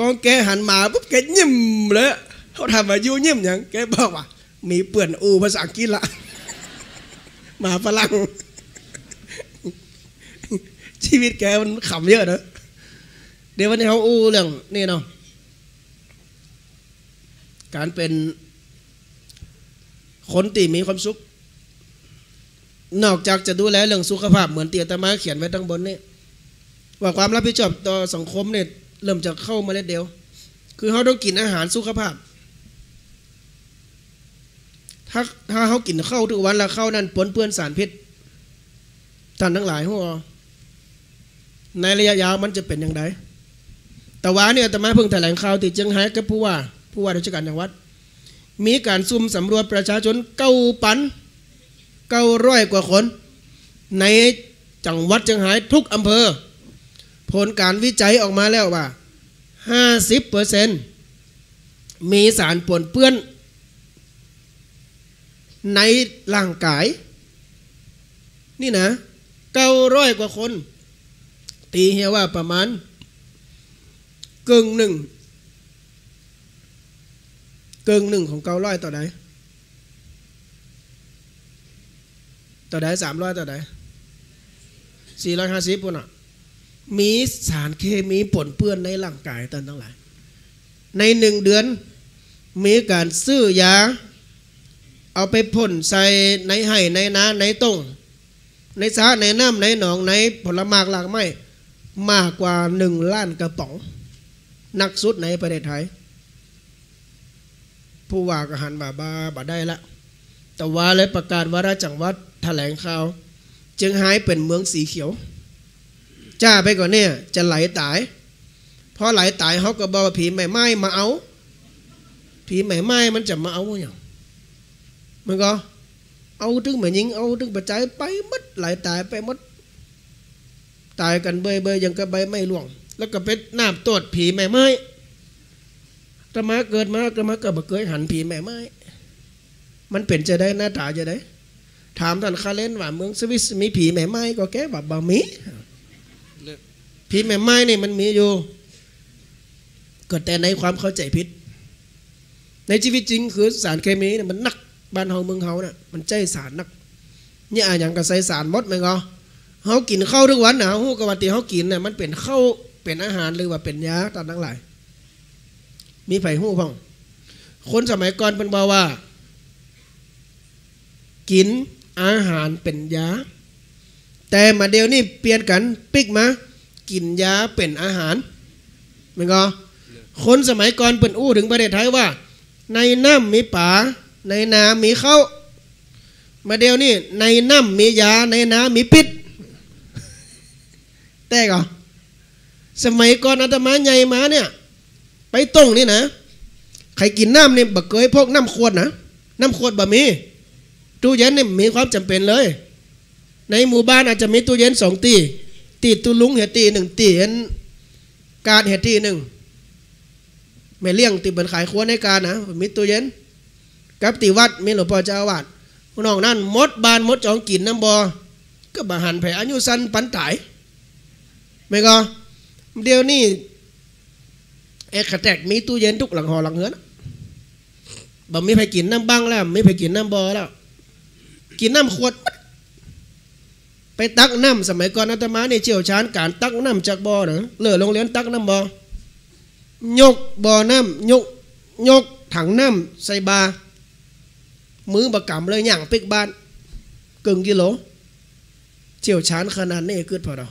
[SPEAKER 1] กองแกหันมาปุ๊บแกยิ้มเลยเขาทำมายุ่ยิ้มอย่างแกบอกว่า มีเปื่อนอูภาษาอังกฤษละหมาฝรั่งชีวิตแกมันขำเยอะนะเดี๋ยววันนี้เขาอู้เรื่องนี่เนาะการเป็นคนตีมีความสุข นอกจากจะดูแลเรื่องสุขภาพเหมือนเตียตมาเขียนไว้ตั้งบนนี่ว่าความรับผิดชอบต่อสังคมเนี่ย เริ่มจะเข้ามาเล็ดเดียว คือเขาต้องกินอาหารสุขภาพ ถ้าถ้าเขากินเข้าทุกวันแล้วเข้านั้นปนเปื้อนสารพิษท่านทั้งหลายหัวในระยะยาวมันจะเป็นอย่างไรแต่ว่าเนี่ยแต่มาเพิ่งแถลงข่าวติดจังไห้กับผู้ว่า ผู้ว่าราชการจังหวัด มีการซุ่มสำรวจประชาชนเก้าปันเก้าร้อยกว่าคน ในจังหวัดจังไห้ทุกอำเภอ ผลการวิจัยออกมาแล้วว่า 50เปอร์เซนมีสารปนเปื้อน ในร่างกาย นี่นะเก้าร้อยกว่าคน ตีเฮียว่าประมาณกึ่งหนึ่งกึ่งหนึ่งของเก้าร้อยต่อใดต่อใดสามร้อยต่อใดสี่ร้อยห้าสิบปุ่นอะ มีสารเคมีปนเปื้อนในร่างกายตันทั้งหลาย ในหนึ่งเดือน มีการซื้อยา เอาไปพ่นใส่ในไห่ในนาในต้งในสาในน้ำในหนองในผลไม้หลากไม้มากกว่าหนึ่งล้านกระป๋องนักสุดในประเทศไทย ผู้ว่ากหันมาบาบ่ได้ละ แต่ว่าเลยประกาศว่าราชจังหวัดแถลงข่าว จึงหายเป็นเมืองสีเขียว จ้าไปก่อนเนี่ย จะไหลตายพอไหลตายเขาก็บอกว่าผีใหม่ไม้มาเอา ผีใหม่ไม้มันจะมาเอาอย่างมันก็ เอาถึงเหมือนยิงเอาถึงปัจจัยไปมัดไหลตายไปมัดตายกันเบยเบยยังกระใบไม่ล่วง แล้วก็เป็นน้ำตรวจผีใหม่ไม้ธรรมาเกิดมาก็มาเกิดมาเกยหันผีใหม่ไม้ มันเป็นจะได้หน้าตาจะได้ ถามท่านคาเลนว่าเมืองสวิสมีผีแม่ไม้ก็แก้ว่าบ่มี ผีแม่ไม้นี่มันมีอยู่ก็แต่ในความเข้าใจผิด ในชีวิตจริงคือสารเคมีเนี่ยมันนักบ้านเฮาเมืองเฮาเนี่ยมันใจสารนักเนี่ยอย่างกับใส่สารมดไหมก็เฮากินข้าวทุกวันนะฮู้กับว่าที่เฮากินเนี่ยมันเป็นข้าวเป็นอาหารหรือว่าเป็นยาตามทั้งหลาย มีไผฮู้พ้อง คนสมัยก่อนเป็นบอกว่า กินอาหารเป็นยา แต่มาเดียวนี่เปลี่ยนกันปิกมา กินยาเป็นอาหารมันก็คนสมัยก่อนเป็นอู้ถึงประเทศไทยว่า ในน้ำมีป่าในน้ำมีเข้ามาเดียวนี่ในน้ำมียาในน้ำมีพิษแต่ก็สมัยก่อนอาตมาใหญ่มาเนี่ย ไปต้งนี่นะใครกินน้ำนี่บักเกยพวกน้ำขวดนะน้ำขวดบะมีตู้เย็นนี่มีความจำเป็นเลย ในหมู่บ้านอาจจะมีตู้เย็นสองตี ตีตู้ลุงเหตุตีหนึ่งตีเห็นการเหตีหนึ่งไม่เลี้ยงตีเป็นขายครัวในการนะมีตู้เย็นกับตีวัดมีหลวงพ่อเจ้าวาดน้องนั่นมดบานมดจองกินน้ำบอก็บาหันแผ่อายุสั้นปันตายไม่ก็เดี๋ยวนี้เอกแตกมีตู้เย็นทุกหลังหอหลังเฮือนบ่มีใครกินน้ำบ้างแล้วไม่ไปกินน้ำบอแล้ว กินน้ำขวด ไปตักน้ำสมัยก่อนอาตมาเนี่เชี่ยวชาญการตักน้ำจากบ่อเนอะเลือโรงเรียนตักน้ำบ่อยกบ่อน้ำยกยกถังน้ำใส่บา มือบะกำเลยอย่างปิกบ้านกึ่งกิโลเชี่ยวชาญขนาดนี้คือพอเรา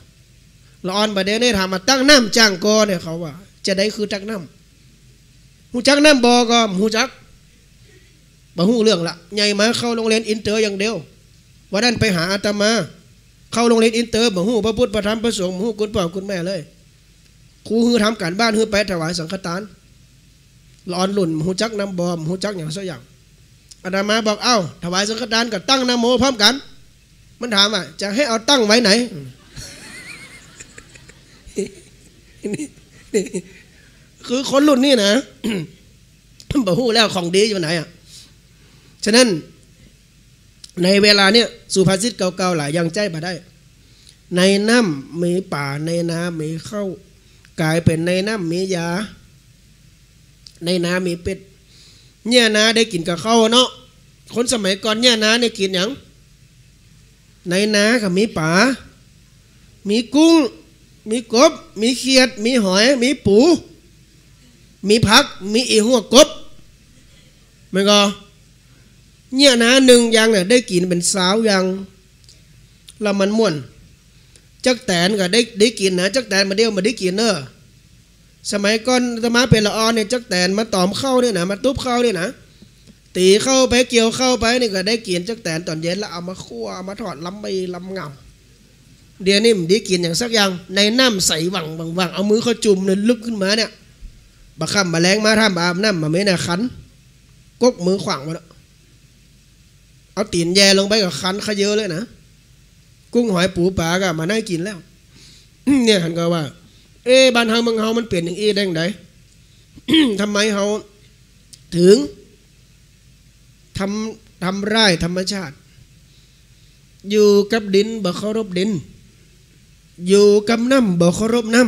[SPEAKER 1] ละออนประเดี๋ยวนี้ถามมาตั้งน้ำจ้างกอเนี่ยเขาว่า จะได้คือตักน้ำหูจักน้ำบอก็หูจักบ่หูเรื่องละใหญ่มาเข้าโรงเรียนอินเตอร์อย่างเดียววันนั้นไปหาอาตมา เข้าโรงเรียนอินเตอร์บ่หูพระพุทธพระธรรมพระสงฆ์บ่หูคุณพ่อคุณแม่เลยครูฮือทำการบ้านฮือไปถวายสังฆทานหลอนหลุ่นหูจักน้ำบอมหูจักอย่างสักอย่างอาตมาบอกเอ้าถวายสังฆทานกับตั้งนโมพร้อมกัน มันถามว่าจะให้เอาตั้งไว้ไหนคือคนรุ่นนี้นะบอกหูแล้วของดีอยู่ไหนอะฉะนั้น ในเวลาเนี้ยสุภาษิตเก่าๆหลายยังใจมาได้ ในน้ำมีป่าในนามีเข้ากลายเป็นในน้ำมียา ในนามีเป็ดเนี่ยนาได้กินกับข้าวเนาะคนสมัยก่อนเนี่ยนาได้กินอย่างในนากับมีป่ามีกุ้ง มีกบ มีเขียด มีหอย มีปู มีผัก มีอีหัวกบมันก็ เนี่ยนะหนึ่งย่างเนี่ยได้กินเป็นสาวย่างแล้วมันม่วนจักแตนก็ได้ได้กินนะจักแตนมาเดียวมาได้กินเนอะสมัยก่อนธรรมาเป็นละออนเนี่ยจักแตนมาตอมเข้าเนี่ยนะมาตุบเข้าเนี่ยนะตีเข้าไปเกี่ยวเข้าไปนี่ก็ได้กินจักแตนตอนเย็นแล้วเอามาคั่วเอามาทอดล้ำไปล้ำเงาเดี๋ยวนี้มันได้กินอย่างสักอย่างในน้ำใสหวังวังวังเอามือเขาจุ่มเนี่ยลึกขึ้นมาเนี่ยบะคำบะแรงมาทำอาบน้ำมาไม่น่ะคันกกมือขวางมาแล้ว เอาตีนแย่ลงไปกับคันขาเยอะเลยนะ กุ้งหอยปูปลาก็มาได้กินแล้วเนี่ยหันก็ว่า เอ๊บ้านเฮาเมืองเฮามันเปลี่ยนอย่างอี้ได้ไงทำไมเฮาถึงทำทำไร่ธรรมชาติ อยู่กับดินบ่เคารพดิน อยู่กับน้ำบ่เคารพน้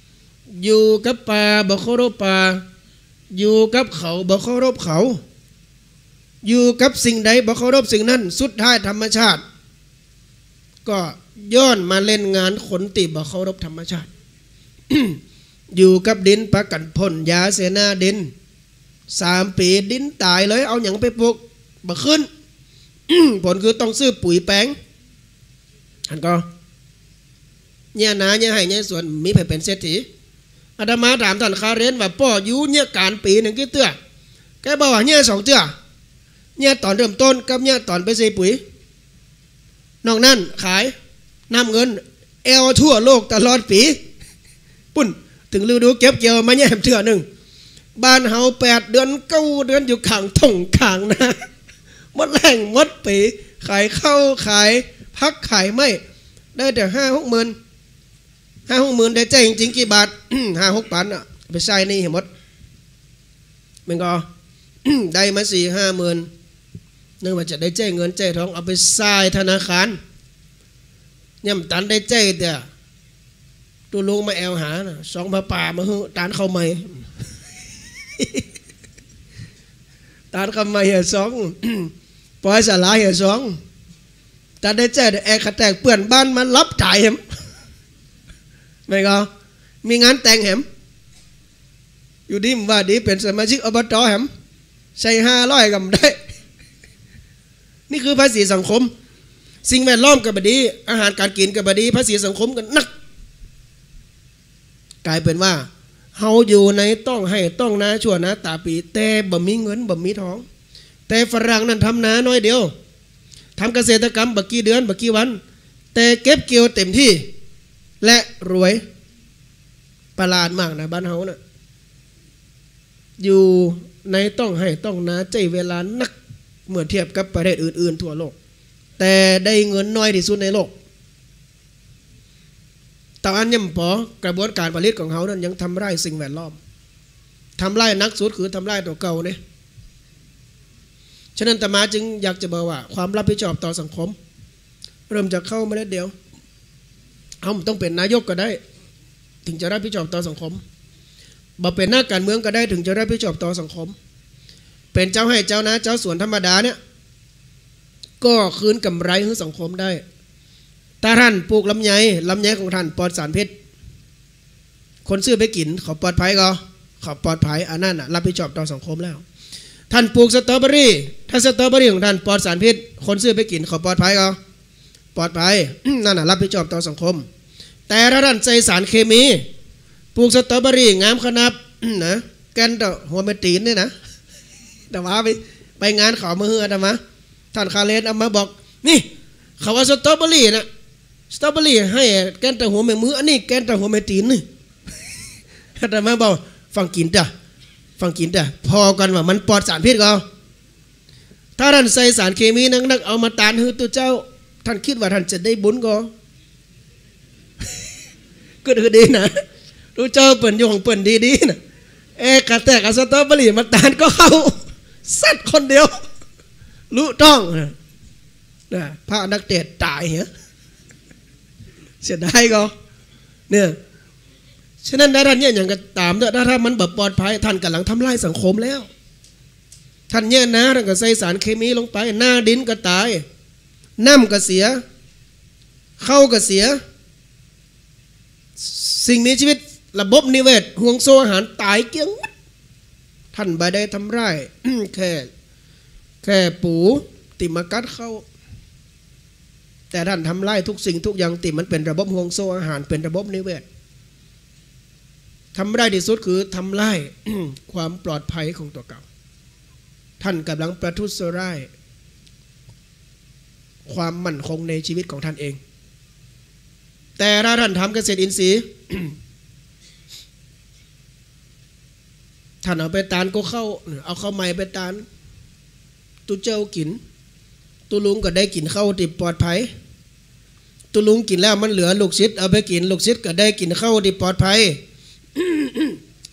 [SPEAKER 1] ำอยู่กับป่าบ่เคารพป่าอยู่กับเขาบ่เคารพเขา อยู่กับสิ่งใดบ่เคารพสิ่งนั้น สุดท้ายธรรมชาติ ก็ย้อนมาเล่นงานขนติบ่เคารพธรรมชาติ อยู่กับดินประกันพ่นยาเสนาดินสามปีดินตายเลย เอาอย่างไปปลูกบ่ขึ้น ผลคือต้องซื้อปุ๋ยแป้งอันก็เนี่ยนาเนี่ยให้เนี่ยส่วนมีแผ่เป็นเศรษฐีอาตมาถามท่านคาเรนว่าป่ออยู่เนี่ยการปีหนึ่งกี่เตื้อแกบอกว่าเนี่ยสองเตื้อ เนี่ยตอนเริ่มต้นกับเนี่ยตอนไปใส่ปุ๋ยนอกนั้นขายนำเงินเอลทั่วโลกตลอดปีปุ่นถึงฤดูเก็บเกี่ยวมาแย่มเถื่อหนึ่งบ้านเฮาแปดเดือนเก้าเดือนอยู่ขังท่งขังนะมดแรงมดปีขายข้าวขายพักขายไม่ ได้แต่ห้าหกหมื่นห้าหกหมื่นได้ใจจริงๆกี่บาทห้าหกพันอะไปใส่นี่เห็นมดมันก็ได้มาสี่ห้าหมื่น นึกว่าจะได้ใจเงินใจทองเอาไปใส่ธนาคารย่ำตันได้ใจแต่ตัวลุงมาแอลหานะสองพระป่ามาหื้อตานเข้าใหม่ตานเข้าใหม่เหี่ยสองปล่อยสาลาเหี่ยสองตานได้ใจแต่แอร์ขัดแตกเปื่อนบ้านมันรับจ่ายเห็มไม่ก็มีงานแต่งแหมอยู่ดีมว่าดีเป็นสมาชิกอบตแหมใช้ห้าร้อยก็ได้ นี่คือภาษีสังคม สิ่งแวดล้อมกับบดี อาหารการกินกับบดี ภาษีสังคมกันนัก กลายเป็นว่าเฮาอยู่ในต้องให้ต้องนาชั่วนาตาปีแต่บ่มีเงินบ่มีทอง แต่ฝรั่งนั้นทำนาน้อยเดียวทำเกษตรกรรมบักกี่เดือนบักกี่วัน แต่เก็บเกี่ยวเต็มที่ และรวยประหลาดมากนะบ้านเฮานะ่ะอยู่ในต้องให้ต้องนาใจเวลานัก เมื่อเทียบกับประเทศอื่น ๆ ทั่วโลก แต่ได้เงินน้อยที่สุดในโลกแต่อันยังพอกระบวนการผลิตของเขานั้นยังทำไร่สิ่งแวดล้อมทำไร่นักสุดคือทำไร่ตัวเก่าเนี่ยฉะนั้นตมาจึงอยากจะบอกว่า ความรับผิดชอบต่อสังคม เริ่มจากเข้ามาได้เดียวเอาต้องเป็นนายกก็ได้ ถึงจะรับผิดชอบต่อสังคมบ่เป็นนักการเมืองก็ได้ถึงจะรับผิดชอบต่อสังคม เป็นเจ้าให้เจ้านะ เจ้าสวนธรรมดาเนี่ยก็คืนกำไรให้สังคมได้ถ้าท่านปลูกลำไยลำไยของท่านปลอดสารพิษคนซื้อไปกินขาปลอดภัยก็ขาปลอดภัยอันนั้นน่ะรับผิดชอบต่อสังคมแล้ว ท่านปลูกสตรอเบอรี่ ถ้าสตรอเบอรี่ของท่านปลอดสารพิษคนซื้อไปกินขาปลอดภัยก็ปลอดภัยนั่นน่ะรับผิดชอบต่อสังคม แต่ถ้าท่านใส่สารเคมี ปลูกสตรอเบอรี่งามขนาดนะแกนต่อหัวเมตีนเนี่ยนะ แต่ว่าไปไปงานเขามาเฮือแต่มาท่านคาเลนเอามาบอก นี่ เขาว่าสตรอเบอรี่นะสตรอเบอรี่ให้แกนแต่หัวแม่มืออันนี้แกนแต่หัวแมตีนนี่แต่มาบอกฟังกินจ้ะฟังกินจ้ะพอกันว่ามันปลอดสารพิษก็ถ้าท่านใส่สารเคมีนักนักเอามาตานฮือตัวเจ้า ท่านคิดว่าท่านจะได้บุญก็ก็คือดีนะรู้เจ้าเปิ่นอยู่ของเปิ่นดีๆนะเอ๊ะกระแตกกับสตรอเบอรี่มาตานก็เข้า สัตว์คนเดียว รู้ต้องนะพระนักเตะตายเหรอเสียดายก็เนี่ยฉะนั้นถ้ท่านเนี่ยอย่างก็ตามเถอะถ้าถ้ามันแบบปลอดภัยท่านกำลังทำลายสังคมแล้ว ท่านเนี่ยนะท่านก็ใส่สารเคมีลงไป หน้าดินก็ตายน้ำก็เสีย เข้าก็เสีย สิ่งมีชีวิตระบบนิเวศห่วงโซ่อาหารตายเกลี้ยงหมด ท่านไปได้ทำไรแค่แค่ปูติมากัดเข้าแต่ท่านทำไล่ทุกสิ่งทุกอย่างติมันเป็นระบบห่วงโซ่อาหารเป็นระบบนิเวศทำได้ที่สุดคือทำไล่ความปลอดภัยของตัวเก่า ท่านกำลังประทุษร้ายความมั่นคงในชีวิตของท่านเอง แต่ถ้าท่านทำเกษตรอินทรีย์ ท่านเอาไปตานก็เข้า เอาเข้าใหม่ไปตานตุเจ้ากิน ตุลุงก็ได้กินเข้าวที่ปลอดภัย ตุลุงกินแล้วมันเหลือลูกศิษย์เอาไปกิน ลูกศิษย์ก็ได้กินเข้าวที่ปลอดภัย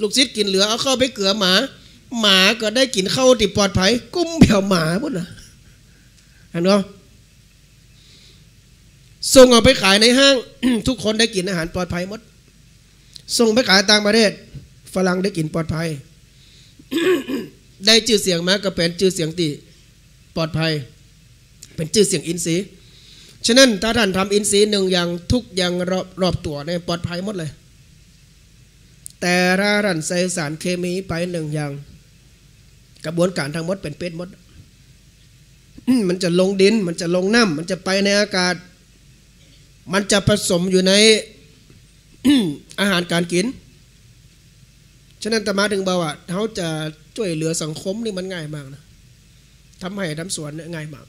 [SPEAKER 1] ลูกศิษย์กินเหลือเอาเข้าไปเกลือหมา หมาก็ได้กินเข้าวที่ปลอดภัย กุ้มเผียวหมาพุ่นนะเห็นไหมส่งออกไปขายในห้าง ทุกคนได้กินอาหารปลอดภัยหมด ส่งไปขายต่างประเทศฝรั่งได้กินปลอดภัย ได้ชื่อเสียงมาก็เป็นชื่อเสียงที่ปลอดภัย เป็นชื่อเสียงอินทรีย์ฉะนั้นถ้าท่านทำอินทรีย์หนึ่งอย่างทุกอย่างรอบรอบตัวเนี่ยปลอดภัยหมดเลย แต่ถ้าท่านใส่สารเคมีไปหนึ่งอย่าง กระบวนการทั้งหมดเป็นเป็ดหมด มันจะลงดิน มันจะลงน้ำมันจะไปในอากาศ มันจะผสมอยู่ในอาหารการกิน ฉะนั้นตมาถึงบอกว่าเขาจะช่วยเหลือสังคมนี่มันง่ายมากนะทำให้ทำสวนนี่ง่ายมาก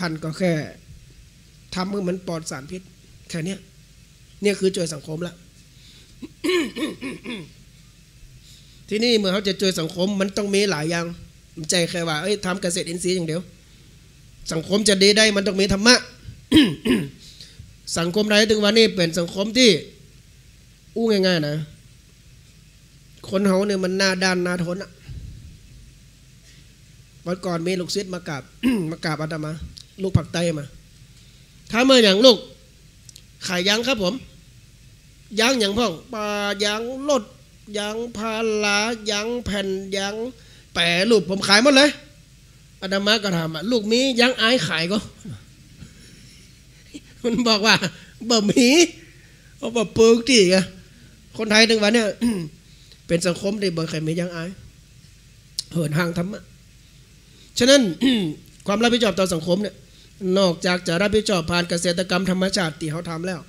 [SPEAKER 1] หันก็แค่ทำให้มันปลอดสารพิษแค่เนี้ยเนี่ยคือช่วยสังคมละที่นี่เมื่อเขาจะช่วยสังคมมันต้องมีหลายอย่างมันใจแค่ว่าเอ้ยทำเกษตรอินทรีย์อย่างเดียว สังคมจะดีได้มันต้องมีธรรมะสังคมไทยถึงวันนี้เป็นสังคมที่อู้ง่ายๆนะ คนเฮาเนี่ยมันหน้าด้านหน้าทนอะวันก่อนมีลูกศิษย์มากราบมากราบอาตมา ลูกผักไตมาถามมาอย่างลูก ขายยางครับผมยางอย่างพ่องปลายางรถยางพาลายางแผ่นยางแปรรูปผมขายหมดเลยอาตมาก็ถามอะลูกมียางอายขายก็มันบอกว่าบ่มีเขาบอกปลูกที่ไงคนไทยถึงวันเนี่ย เป็นสังคมที่บ่เคยมียางอายเหินห่างธรรมะฉะนั้นความรับผิดชอบต่อสังคมเนี่ยนอกจากจะรับผิดชอบผ่านเกษตรกรรมธรรมชาติที่เขาทำแล้ว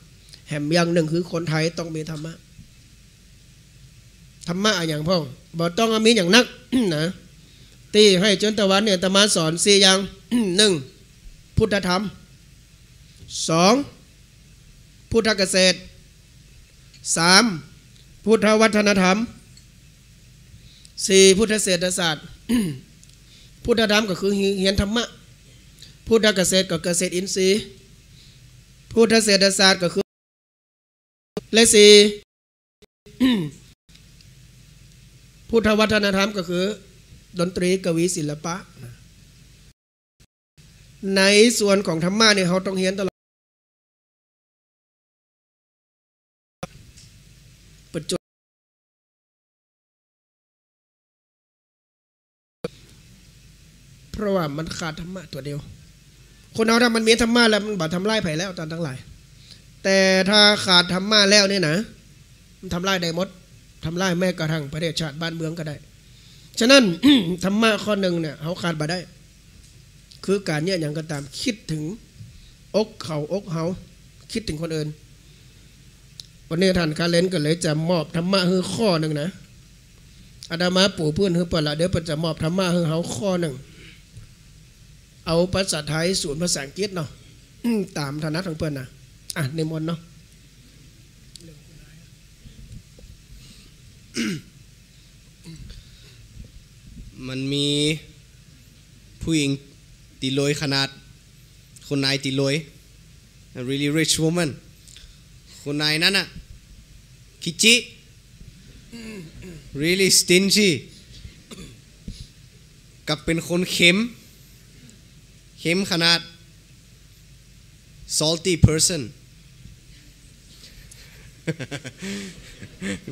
[SPEAKER 1] แหมอย่างหนึ่งคือคนไทยต้องมีธรรมะธรรมะอย่างพ่อบ่ต้องมีอย่างนักนะตีให้จนตะวันเนี่ยตมาสอนสี่อย่างหนึ่งพุทธธรรมสองพุทธเกษตรสามพุทธวัฒนธรรม สี่พุทธเศรษฐศาสตร์ พุทธธรรมก็คือเหียนธรรมะ พุทธเกษตรก็เกษตรอินทรีย์ พุทธเศรษฐศาสตร์ก็คือและสี่พุทธวัฒนธรรมก็คือ ดนตรีกวีศิลปะ ในส่วนของธรรมะเนี่ยเขาต้องเรียนตลอด ราะว่ามันขาดธรรมะตัวเดียว คนเราถ้ามันมีธรรมะแล้วมันบ่ทำลายไผ่แล้วตอนทั้งหลาย แต่ถ้าขาดธรรมะแล้วเนี่ยนะ มันทำลายได้หมดทำลายแม้กระทั่งประเทศชาติบ้านเมืองก็ได้ ฉะนั้นธรรมะข้อหนึ่งเนี่ยเขาขาดบ่ได้ คือการเนี่ยอย่างก็ตามคิดถึงอกเขาอกเขาคิดถึงคนอื่น วันนี้ท่านคาเลนก็เลยจะมอบธรรมะคือข้อหนึ่งนะอาดามาปู่เพื่อนคือเปิดละเดี๋ยวเปิดจะมอบธรรมะคือเขาข้อหนึ่ง เอาภาษาไทยศูนย์ภาษาอังกฤษเนาะตามฐานะของเพื่อนนะอะในมนต์เนาะ
[SPEAKER 2] มันมีผู้หญิงตีลอยขนาด คนนายตีลอย a really rich woman คนนายนั้นอะคิจิ really stingy กับเป็นคนเข็ม เข็มขนาด salty person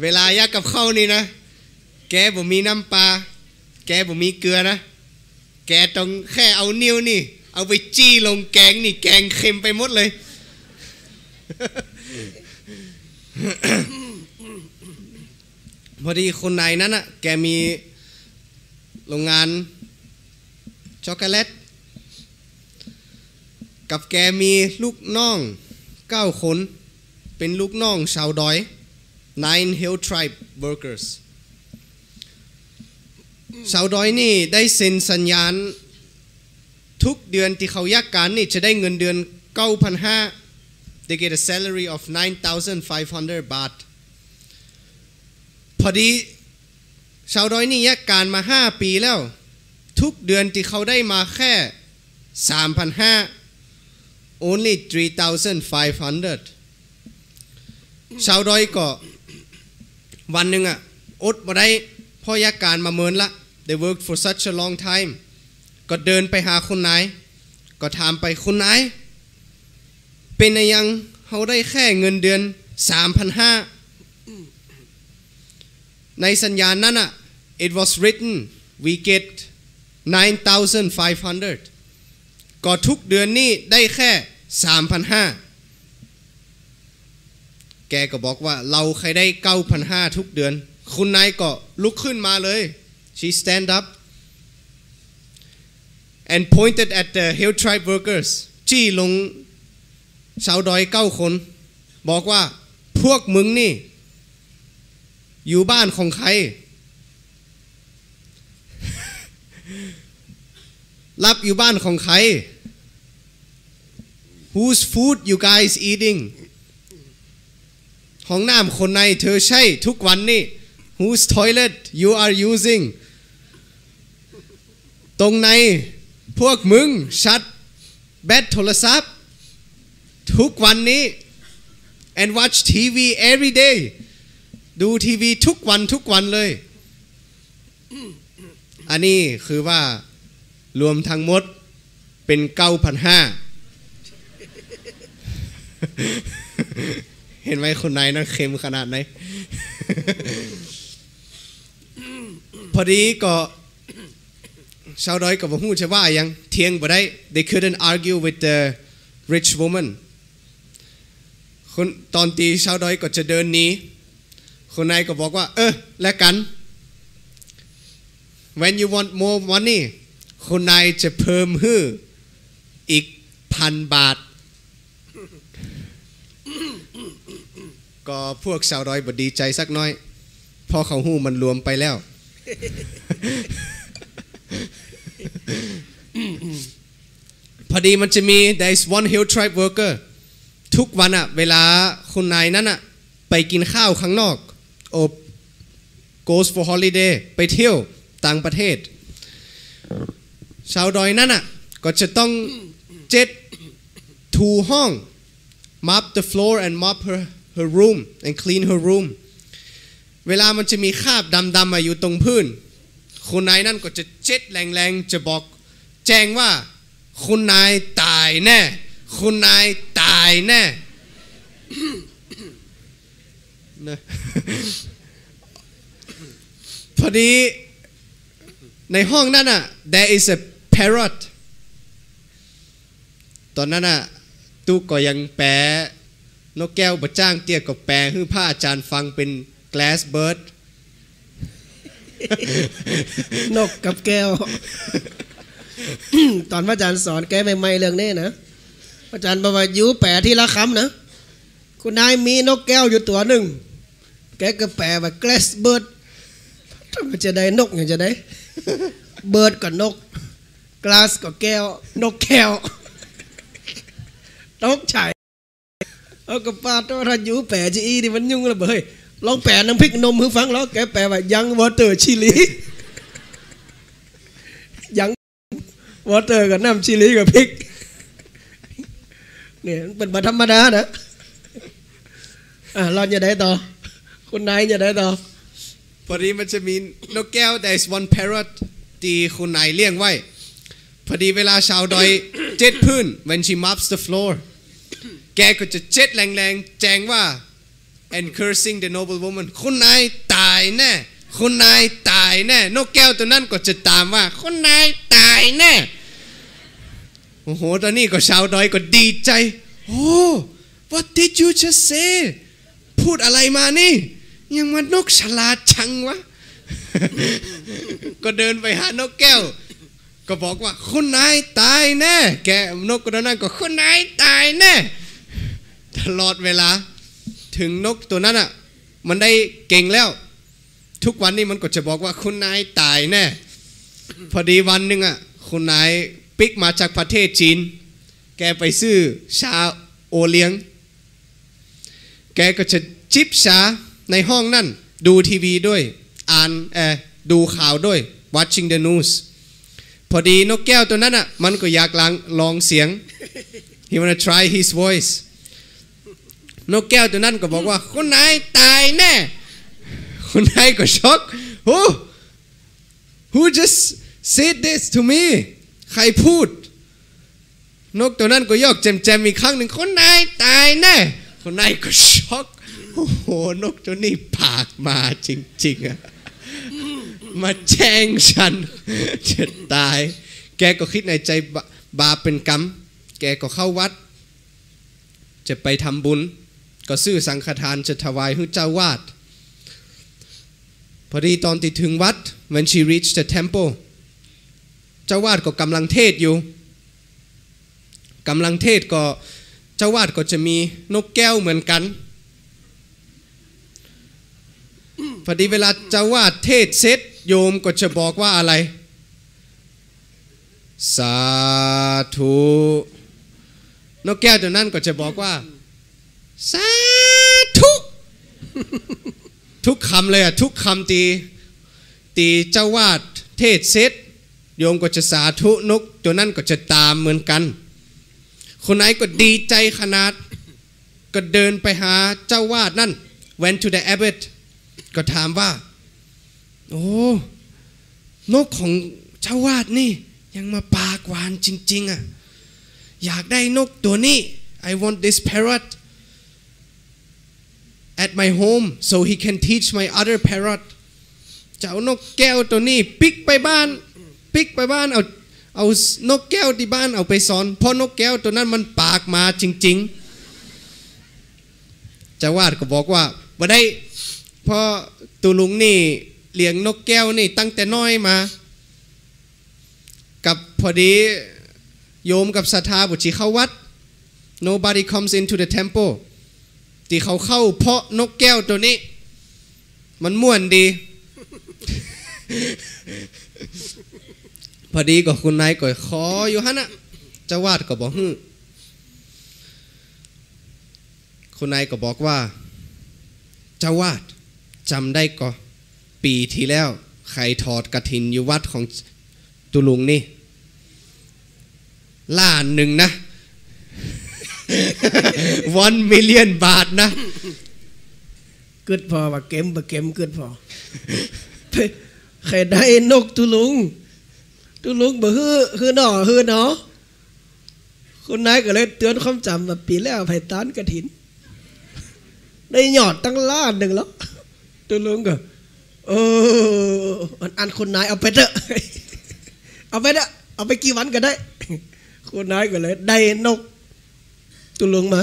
[SPEAKER 2] เวลายักกับข้าวนี่นะ แกบ่มีน้ำปลา แกบ่มีเกลือนะ แกต้องแค่เอานิ้วนี่ เอาไปจี้ลงแกงนี่ แกงเค็มไปหมดเลย พอดีคนในนั้นอะแกมีโรงงานช็อกโกแลต กับแกมีลูกน้องเก้าคน เป็นลูกน้องชาวดอย nine hill tribe workers ชาวดอยนี่ได้เซ็นสัญญาณ ทุกเดือนที่เขายักการนี่จะได้เงินเดือน 9,500 they get a salary of 9,500 บาท พอดีชาวดอยนี่ยักการมา 5 ปีแล้ว ทุกเดือนที่เขาได้มาแค่ 3,500 only 3,500 ชาวดอยก็วันหนึ่งอะอดมาได้พ่อยักการมาเมินละ they worked for such a long time ก็เดินไปหาคนนายก็ถามไปคนนายเป็นไรยังเขาได้แค่เงินเดือน 3,500 ในสัญญาณนั้นอะ it was written we get 9,500 ก็ทุกเดือนนี่ได้แค่ 3,500 แกก็บอกว่าเราใครได้ 9,500 ทุกเดือน คุณนายก็ลุกขึ้นมาเลย she stand up and pointed at the hill tribe workers จี้ลงชาวดอยเก้าคน บอกว่าพวกมึงนี่ อยู่บ้านของใคร รับอยู่บ้านของใคร whose food you guys eating ห้องน้ำคนในเธอใช่ทุกวันนี่ whose toilet you are using ตรงในพวกมึงชัดแบตโทรศัพท์ ทุกวันนี้ and watch TV every day ดูทีวีทุกวันทุกวันเลย อันนี้คือว่า รวมทั้งหมดเป็น9,500เห็นไหมคนไหนนั้นเค็มขนาดไหน พอดีก็ชาวดอยกับหูจะว่ายังเทียงบ่ได้ they couldn't argue with the rich woman คนตอนตีชาวดอยก็จะเดินหนีคนนายก็บอกว่า เออและกัน when you want more money คนนายจะเพิ่มฮื้ออีกพันบาท ก็พวกชาวดอยบดีใจสักน้อยเพอเขาหู้มันรวมไปแล้ว พอดีมันจะมี there is one hill tribe worker ทุกวันอะเวลาคนนายนั้นอะไปกินข้าวข้างนอกโอ goes for holiday ไปเที่ยวต่างประเทศ ชาวดอยนั้นอะก็จะต้องเจ็ดถูห้อง mop the floor and mop her her room and clean her room เวลามันจะมีคราบดำๆมาอยู่ตรงพื้นคุณนายนั่นก็จะเจ็ดแรงๆ จะบอกแจ้งว่าคุณนายตายแน่คุณนายตายแน่นะพอดีในห้องนั้นอะ there is a parrot ตอนนั้นน่ะตู้ก็ยังแปลนกแก้วบะจ้างเตี้ยก็แปลให้พระอาจารย์ฟังเป็น glass bird
[SPEAKER 1] นกกับแก้ว ตอนพระอาจารย์สอนแก้ใหม่ๆเรื่องนี้นะพระอาจารย์บอกว่ายูแปลที่ละคำนะ คุณนายมีนกแก้วอยู่ตัวหนึ่ง แกก็แปลว่า glass bird มันจะได้นกอย่างจะได้ เบิร์ดกับนก glass กับแก้ว นกแก้ว นกไฉเอากับป้าตัวทันยูแปลจีอีนี่มันยุ่งเลยเบยลองแปลน้ำพริกนมให้ฟังแล้วแกแปลว่ายังวอเตอร์ชิลียังวอเตอร์กับน้ำชิลีกับพริกเนี่ยมันเป็นมาธรรมดานะอะเราจะได้ต่อคุณนายจะได้ต่อ
[SPEAKER 2] พอดีมันจะมีนกแก้ว there is one parrot ที่คุณนายเลี้ยงไว้ พอดีเวลาชาวดอยเจ็ดพื้น when she mops the floor แกก็จะเจ็ดแรงๆ แจ้งว่า and cursing the noble woman คุณนายตายแน่คุณนายตายแน่นกแก้วตัวนั้นก็จะตามว่าคุณนายตายแน่โอ้โหตอนนี้ก็ชาวดอยก็ดีใจโอ้ what did you just say พูดอะไรมานี่ ยังมันนกฉลาดชังวะ ก็เดินไปหานกแก้ว ก็บอกว่าคุณนายตายแน่แกนกตัวนั้นก็คุณนายตายแน่ตลอดเวลา ถึงนกตัวนั้นอะมันได้เก่งแล้ว ทุกวันนี้มันก็จะบอกว่าคุณนายตายแน่พอดีวันหนึ่งอะคุณนายปิกมาจากประเทศจีน แกไปซื้อชาโอเลี้ยง แกก็จะจิบชาในห้องนั่น ดูทีวีด้วย อ่านเออดูข่าวด้วย watching the news พอดีนกแก้วตัวนั้นอะมันก็อยากลองลองเสียง he wanna try his voice นกแก้วตัวนั้นก็บอกว่าคุณนายตายแน่คุณนายก็ช็อก who who just said this to me ใครพูด นกตัวนั้นก็ยอกแจมๆอีกครั้งหนึ่งคุณนายตายแน่คุณนายก็ช็อกโอ้โหนกตัวนี้ปากมาจริงๆอะ มาแช่งฉันจะตาย แกก็คิดในใจบาบาปเป็นกรรม แกก็เข้าวัด จะไปทำบุญ ก็ซื้อสังฆทานจะถวายให้เจ้าวาด พอดีตอนที่ถึงวัด when she reached the temple เจ้าวาดก็กำลังเทศอยู่กำลังเทศก็เจ้าวาดก็จะมีนกแก้วเหมือนกันพอดีเวลาเจ้าวาดเทศเสร็จ โยมก็จะบอกว่าอะไร สาธุนกแก้วตัวนั้นก็จะบอกว่า สาธุ ทุกคำเลยอะทุกคำตี ตีเจ้าวาดเทศเสร็จโยมก็จะสาธุนก ตัวนั้นก็จะตามเหมือนกัน คนไหนก็ดีใจขนาด ก็เดินไปหาเจ้าวาดนั่น went to the abbot ก็ถามว่า โอ้นกของเจ้าวาดนี่ยังมาปากหวานจริง ๆอะอยากได้นกตัวนี้ I want this parrot at my home so he can teach my other parrot จะเอานกแก้วตัวนี้ ปิกไปบ้าน ปิกไปบ้านเอาเอานกแก้วที่บ้านเอาไปสอนเพราะนกแก้วตัวนั้นมันปากมาจริง ๆจ้าวาดก็บอกว่าบ่ได้พราะตูลุงนี่ เลี้ยงนกแก้วนี่ตั้งแต่น้อยมา กับพอดีโยมกับศรัทธาบุตรีเข้าวัด nobody comes into the temple ที่เขาเข้าเพราะนกแก้วตัวนี้ มันม่วนดี พอดีก็คุณนายก็ขออยู่ฮะนะเจ้าวาดก็บอกฮึคุณนายก็บอกว่าเจ้าวาดจำได้ก็ ปีที่แล้ว ใครถอดกระถินอยู่วัดของตุลุงนี่ล้านหนึ่งนะ one million บาทนะ
[SPEAKER 1] กึดพอว่าเก็มบ่เก็มกึดพอใครได้นกตุลุง ตุลุงบ่ฮือฮือหนอฮือหนอคุณนายก็เลยเตือนความจำว่าปีแล้วไผ่ตานกระถิน ได้หยอดตั้งล้านหนึ่งแล้วตุลุงก็ เอออันอันคุณนายเอาไปเถอะเอาไปเถอะเอาไปกี่วันก็ได้คุณนายก็เลย ได้นกตุลงมา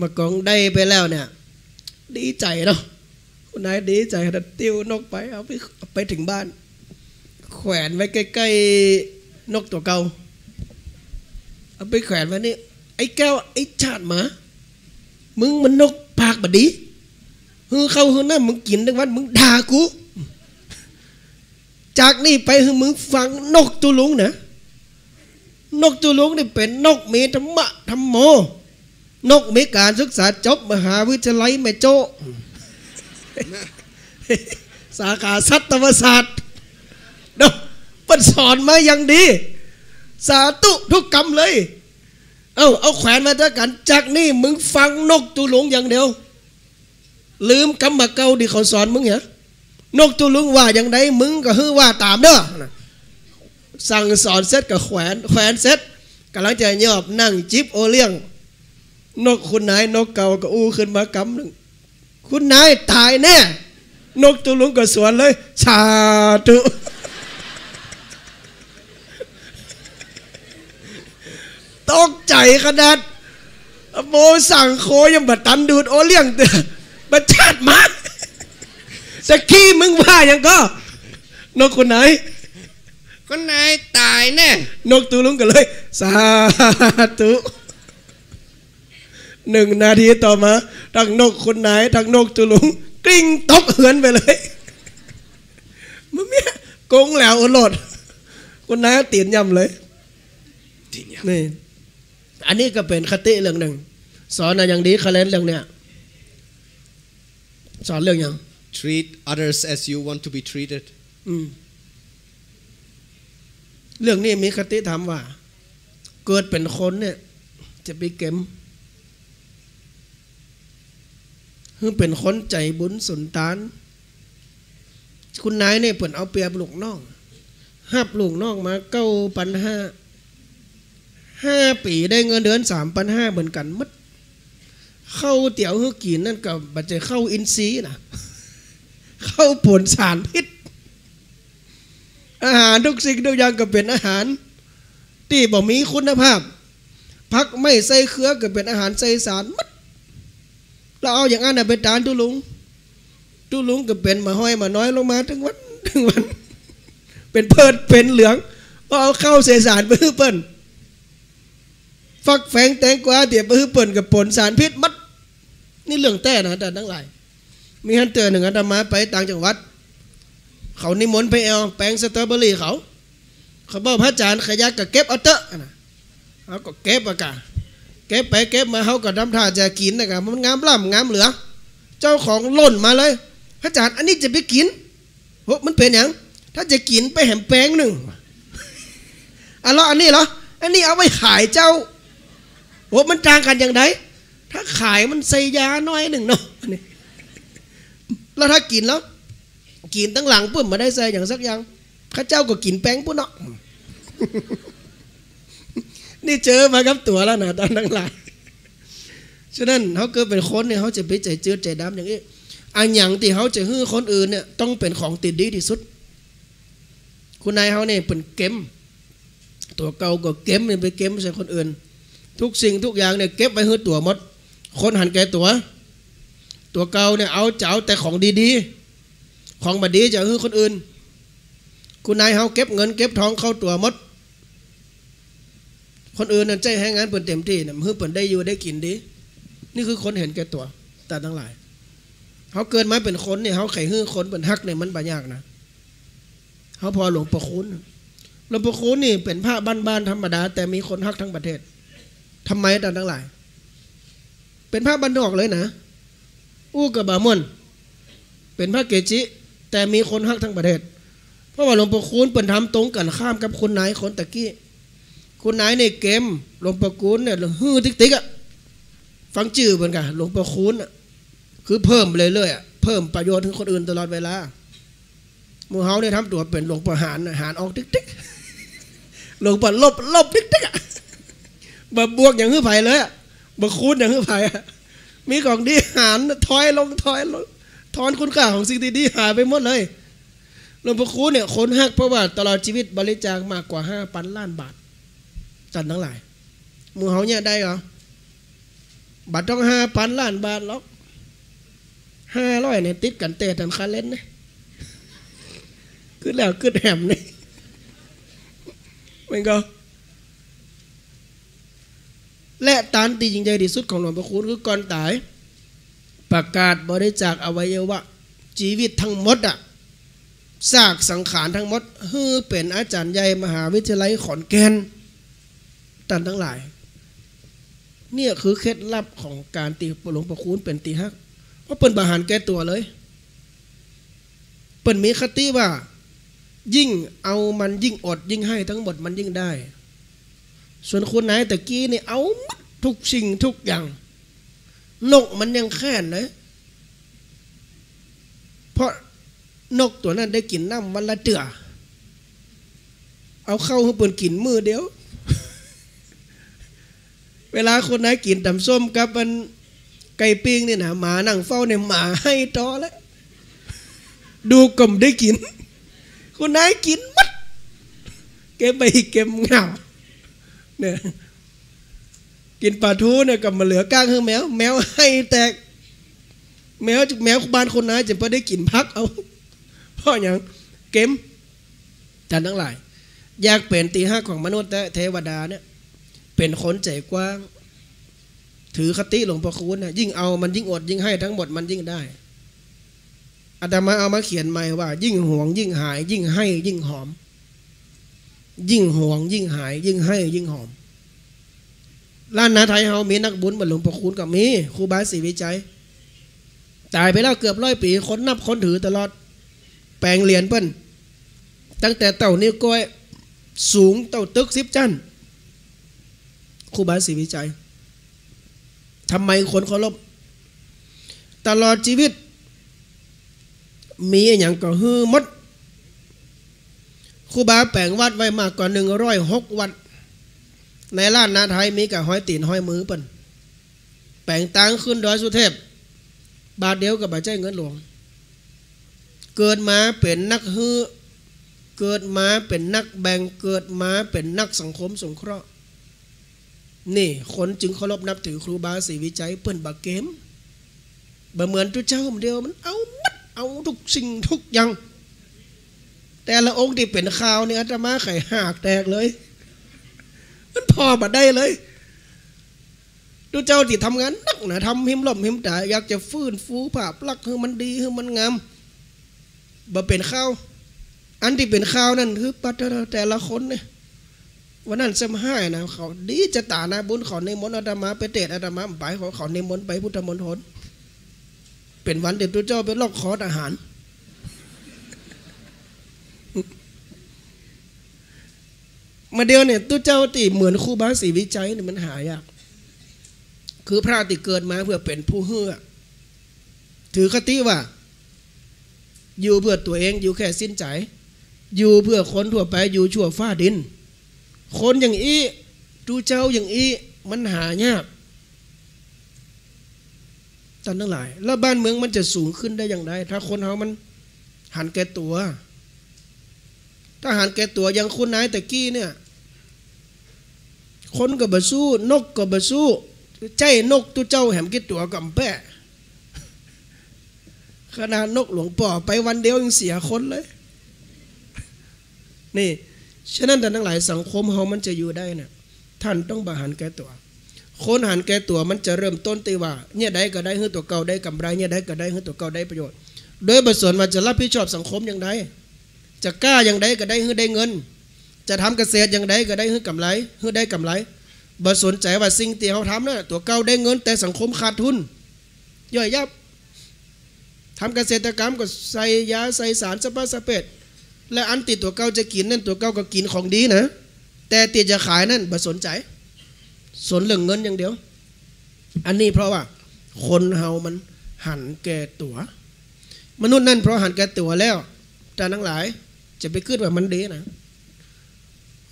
[SPEAKER 1] มากองได้ไปแล้วเนี่ย ดีใจเนาะคุณนายดีใจแต่ติวนกไปเอาไปเอาไปถึงบ้าน แขวนไว้ใกล้ๆนกตัวเก่าเอาไปแขวนไว้นี่ไอ้แก้วไอ้ชาติหมา มึงมันนกปากบดี ฮือเข้าฮือหน้ามึงกินทั้งวันมึงด่ากู จากนี่ไปฮือมึงฟังนกตุลุงนะนกตุลุงนี่เป็นนกมีธรรมะธรรมโม นกมีการศึกษาจบมหาวิทยาลัยแม่โจสาขาสัตวศาสตร์เนาะมันสอนมาอย่างดี สาธุทุกกรรมเลย เอาเอาแขวนมาด้วยกัน จากนี่มึงฟังนกตุลุงอย่างเดียว ลืมกรรมเก่าที่เขาสอนมึงเหรอนกตุลุงว่าอย่างไรมึงก็ฮือว่าตามเด้อสั่งสอนเสร็จกับแขวนแขวนเสร็จกำลังจะยอบนั่งจิบโอเลี้ยง นกคุณนายนกเก่าก็อู้ขึ้นมากำหนึ่งคุณนายตายแน่ นกตุลุงก็สวนเลยสาธุตกใจขนาดโมสั่งโคยังบัดตันดูดโอเลี้ยงเตือ บัดชาติหมาสกี้มึงว่าอย่างก็นกคนไหน
[SPEAKER 2] คนนายตายแน่
[SPEAKER 1] นกตูลุงกันเลย สาธุหนึ่งนาทีต่อมาทั้งนกคนไหนทั้งนกตูลุงกลิ้งตกเหือนไปเลยมึงเนี่ยโกงแล้วอดโหลดคนไหนตีนยำเลยนี่อันนี้ก็เป็นคติเรื่องหนึ่ง สอนอะไรอย่างดีคาเลนเรื่องเนี้ย สอนเรื่องอย่าง
[SPEAKER 2] treat others as you want to be treated
[SPEAKER 1] อืมเรื่องนี้มีคติถามว่า เกิดเป็นคนเนี่ย จะไปเก็มคือเป็นคนใจบุญสุนทาน คุณนายเนี่ยเปิ่นเอาเปรียบลูกน้องหับลูกน้องมาเก้าปันห้าห้าปีได้เงินเดือนสามปันห้าเหมือนกันมัด เข้าเตี๋ยวฮือกินนั่นกับบัจเจเข้าอินซีนะเข้าผลสารพิษ อาหารทุกสิ่งทุกอย่างก็เป็นอาหาร ที่บ่มีคุณภาพ พักไม่ใส่เครือก็เป็นอาหารใส่สารมัดเราเอาอย่างนั้นน่ะไปตานตุลุงตุลุงก็เป็นมาห้อยมาน้อยลงมาถึงวันถึงวัน เป็นเพิดเป็นเหลืองเอาเข้าเสสารไปฮื้อเปิ้นฟักแฝงแตงกวาเดี๋ยวไปฮื้อเปิ้นกับผลสารพิษมัด นี่เรื่องแต้นะแต่ทั้งหลาย มีฮันเตอร์หนึ่งอาตมาไปต่างจังหวัด เขานิมนต์ไปเอาแปลงสตรอเบอรี่เขา เขาบอกพระอาจารย์ขยักก็เก็บเอาเตอะนะเขาก็เก็บอะกะเก็บไปเก็บมาเขาก็ทำท่าจะกินนะครับมันงามล่ำงามเหลือ เจ้าของหล่นมาเลย พระอาจารย์อันนี้จะไปกินโอ้มันเป็นอย่างถ้าจะกินไปแหมแปลงหนึ่งอะแล้วอันนี้เหรออันนี้เอาไปขายเจ้าโอ้มันจางกันอย่างไร ถ้าขายมันใส่ยาน้อยหนึ่งเนาะแล้วถ้ากินแล้ว กินตั้งหลังปุ่มมาได้ใส่อย่างสักอย่างข้าเจ้าก็กินแป้งปุ่นเนาะนี่เจอมากับตัวแล้วนะตอนทั้งหลายฉะนั้นเขาเกิดเป็นคนเนี่ยเขาจะไปใจเจือใจดำอย่างนี้อันอย่างที่เขาจะฮื้อคนอื่นเนี่ยต้องเป็นของติดดีที่สุด คุณนายเขาเนี่ยเป็นเก็มตัวเก่าก็เก็มเนี่ยไปเก็มใส่คนอื่น ทุกสิ่งทุกอย่างเนี่ยเก็บไว้ฮื้อตัวมด คนหันแก่ตัว ตัวเก่าเนี่ยเอาเจ้าแต่ของดีๆ ของบดีจะฮือคนอื่น คุณนายเขาเก็บเงินเก็บทองเข้าตัวมด คนอื่นนั่นใจให้งานเปิ่นเต็มที่เนี่ยฮือเปิ่นได้อยู่ได้กินดี นี่คือคนเห็นแก่ตัว แต่ทั้งหลายเขาเกิดมาเป็นคนเนี่ยเขาไข่ฮื้อคนเป็นฮักเนี่ยมันบายากนะเขาพอหลวงประคุณหลวงประคุณนี่เป็นพระบ้านๆธรรมดา แต่มีคนฮักทั้งประเทศทำไมแต่ทั้งหลาย เป็นพระบ้านนอกเลยนะ อู้กับบามวนเป็นพระเกจิ แต่มีคนฮักทั้งประเทศ เพราะว่าหลวงปู่คูณเปิ่นทำตรงกันข้ามกับคุณนายคนตะกี้คุณนายในเกมหลวงปู่คูณเนี่ยฮือติ๊กติ๊กอะฟังจื่อเหมือนกันหลวงปู่คูณอะคือเพิ่มเรื่อยๆอะเพิ่มประโยชน์ถึงคนอื่นตลอดเวลามูเฮาเนี่ยทำตัวเป็นหลวงปู่หารหารออกติ๊กติ๊กหลวงปู่ลบลบติ๊กติ๊กอะบะบวกอย่างฮือไผ่เลยอะ บะคูณอย่างฮือไผ่อะมีของดีหารถอยลงถอยลงถอนคุณค่าของสิ่งดีๆหายไปหมดเลยหลวงพ่อคูณเนี่ยคนหักเพราะว่าตลอดชีวิตบริจาคมากกว่าห้าพันล้านบาทจันทั้งหลายหมูเฮาเนี่ยได้เหรอบัตรต้องห้าพันล้านบาทหรอกห้าร้อยเนี่ยติดกันเตะทันคาเล่นนะขึ้นแล้วขึ้นแหมนี่มันก็ และตานตีจริงใจที่สุดของหลวงพ่อคูณคือก่อนตาย ประกาศบริจาคอวัยวะชีวิตทั้งหมดอะซากสังขารทั้งหมดเฮือเป็นอาจารย์ใหญ่มหาวิทยาลัยขอนแก่นตันทั้งหลาย เนี่ยคือเคล็ดลับของการตีหลวงพ่อคูณเป็นตีฮักเพราะเปิ่นบาหารแก้ตัวเลยเปิ่นมีคติว่า ยิ่งเอามันยิ่งอดยิ่งให้ทั้งหมดมันยิ่งได้ ส่วนคุณนตะกี้นี่เอาหมดทุกสิ่งทุกอย่าง นกมันยังแค้นเลย เพราะนกตัวนั้นได้กินน้ำวันละเตือเอาเข้าให้เปิ่นกินมือเดียว เวลาคนไหนกินตำส้มกับมันไก่ปิ้งนี่นะหมานั่งเฝ้าเนี่ยหมาให้ตอแล้วดูกลมได้กินคุณนกินมัดเก็บไปเก็บเหงา เนี่ยกินปลาทูเนี่ยกับมาเหลือก้างคือแมว แมวให้แตก แมวแมวบ้านคนน้าจะพอได้กินพักเอาเพราะอย่างเกมจันทั้งหลาย อยากเป็นตีห้าของมนุษย์และเทวดาเนี่ย เป็นคนใจกว้าง ถือคติหลวงพ่อคูณนะยิ่งเอามันยิ่งอดยิ่งให้ทั้งหมดมันยิ่งได้อาตมาเอามาเขียนใหม่ว่า ยิ่งห่วงยิ่งหาย ยิ่งให้ยิ่งหอม ยิ่งห่วง ยิ่งหาย ยิ่งให้ยิ่งหอมล้านนาไทยเฮามีนักบุญบรรลวงพ่อคูณกับมีครูบาศรีวิจัยตายไปแล้วเกือบร้อยปีคนนับคนถือตลอด แปลงเหรียญเปิ้นตั้งแต่เต่านิ้วก้อยสูงเต่าตึกสิบจันครูบาศรีวิจัยทำไมคนเคารพตลอดชีวิต มีอย่างก็ฮือมด ครูบาแปลงวัดไว้มากกว่าหนึ่งร้อยหกวัด ในล้านนาไทยมีกับห้อยตีนห้อยมือเปิ้นแปลงตังขึ้นดอยสุเทพ บาทเดียวกับบาทใจเงินหลวง เกิดมาเป็นนักฮือเกิดมาเป็นนักแบ่งเกิดมาเป็นนักสังคมสงเคราะห์นี่คนจึงเคารพนับถือครูบาศรีวิจัยเปิ้นบักเกมบ่เหมือนตัวเจ้าเดียวมันเอามัดเอาทุกสิ่งทุกอย่าง แต่ละองค์ที่เป็นข่าวเนี่ยอาตมาไข่หักแตกเลย มันพอมาได้เลย ดูเจ้าที่ทำงานนักนะทำหิมล่มหิมตาอยากจะฟื้นฟูภาพลักษณ์ให้มันดีให้มันงามบ่เป็นข้าว อันที่เป็นข้าวนั่นคือปัตตาแต่ละคนเนี่ยวันนั้นสมห้ายนะเขาดีจะตานะบุญเขาในมนอาตมาไปเตะอาตมาไปเขาเขาในมนไปพุทธมณฑลเป็นวันเด็ดตัวเจ้าเป็นลอกคอทหาร มาเดียวเนี่ยตัวเจ้าตีเหมือนครูบาศรีวิจัยเนี่ยมันหายากคือพระติเกิดมาเพื่อเป็นผู้เฮือถือคติว่า อยู่เพื่อตัวเองอยู่แค่สิ้นใจ อยู่เพื่อคนทั่วไปอยู่ชั่วฟ้าดิน คนอย่างอี้ดูเจ้าอย่างอี้มันหายากท่านทั้งหลาย แล้วบ้านเมืองมันจะสูงขึ้นได้อย่างไรถ้าคนเฮามันหันแก่ตัว ถ้าหันแก่ตัวอย่างคุณนายตะกี้เนี่ย คนก็บสู้ นกก็บสู้ ใจนกตัวเจ้าแหมกิดตัวกับแปะขนาดนกหลวงป่อไปวันเดียวยังเสียคนเลย นี่ ฉะนั้นท่านทั้งหลายสังคมเฮามันจะอยู่ได้นี่ยท่านต้องบาหันแก่ตัว คนหันแก่ตัวมันจะเริ่มต้นตีว่า เนี่ยได้ก็ได้เฮือตัวเก่าได้กำไรเนี่ยได้ก็ได้เฮือตัวเก่าได้ประโยชน์ โดยบทส่วนมันจะรับผิดชอบสังคมอย่างไรจะกล้าอย่างใดก็ได้เฮือได้เงิน จะทำเกษตรอย่างใดก็ได้เฮือกำไรเฮือได้กำไรบ่สนใจว่าสิ่งที่เขาทำน่ะตัวเก่าได้เงินแต่สังคมขาดทุน ย่อยยับทำเกษตรกรรมก็ใส่ยาใส่สารสปาสเปดและอันติดตัวเก่าจะกินนั่นตัวเก่าก็กินของดีนะ แต่ติดจะขายนั่นบ่สนใจ สนเรื่องเงินอย่างเดียว อันนี้เพราะว่า คนเฮามันหันแก่ตัว มนุษย์นั่นเพราะหันแก่ตัวแล้วแต่ทั้งหลาย จะไปขึ้นว่ามันดีนะ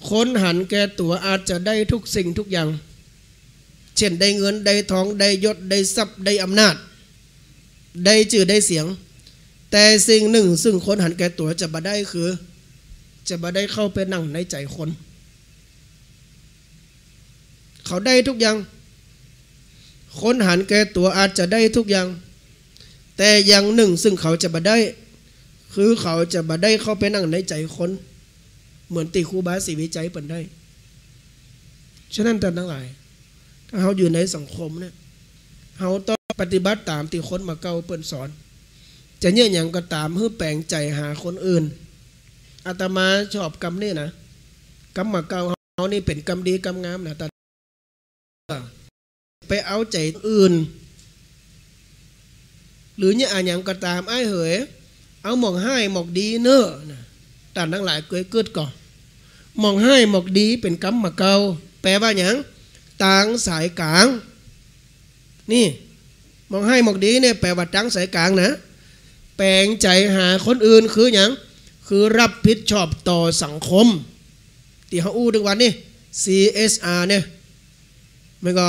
[SPEAKER 1] คนหันแก่ตัวอาจจะได้ทุกสิ่งทุกอย่าง เช่นได้เงินได้ทองได้ยศได้ทรัพย์ได้อำนาจ ได้ชื่อได้เสียง แต่สิ่งหนึ่ง ซึ่งคนหันแก่ตัวจะบ่ได้คือ จะบ่ได้เข้าไปนั่งในใจคน เขาได้ทุกอย่าง คนหันแก่ตัวอาจจะได้ทุกอย่าง แต่อย่างหนึ่งซึ่งเขาจะบ่ได้ คือเขาจะบ่ได้เข้าไปนั่งในใจคน เหมือนตีครูบาสีวิจัยเปิ่นได้ ฉะนั้นแต่ทั้งหลาย ถ้าเขาอยู่ในสังคมเนี่ยเขาต้องปฏิบัติตามที่คนมาเก่าเปิ่นสอน จะเนี่ยอย่างก็ตามเพื่อแปลงใจหาคนอื่นอาตมาชอบกรรมนี่นะกรรมมาเก่าเขานี่เป็นกรรมดีกรรมงามนะแต่ไปเอาใจอื่น หรือเนี่ยอะอย่างก็ตามไอ้เหยเอาหมองให้หมอกดีเนอะนะแต่ทั้งหลายเกิดเกิดก่อน มองให้หมอกดีเป็นกรรมมาเก่าแปลว่าอย่างต่างสายกลาง นี่มองให้หมอกดีเนี่ยแปลว่าต่างสายกลางนะ แปลงใจหาคนอื่นคืออย่างคือรับผิดชอบต่อสังคมที่เขาอู้ทุกวันนี่ CSR เนี่ยไม่ก็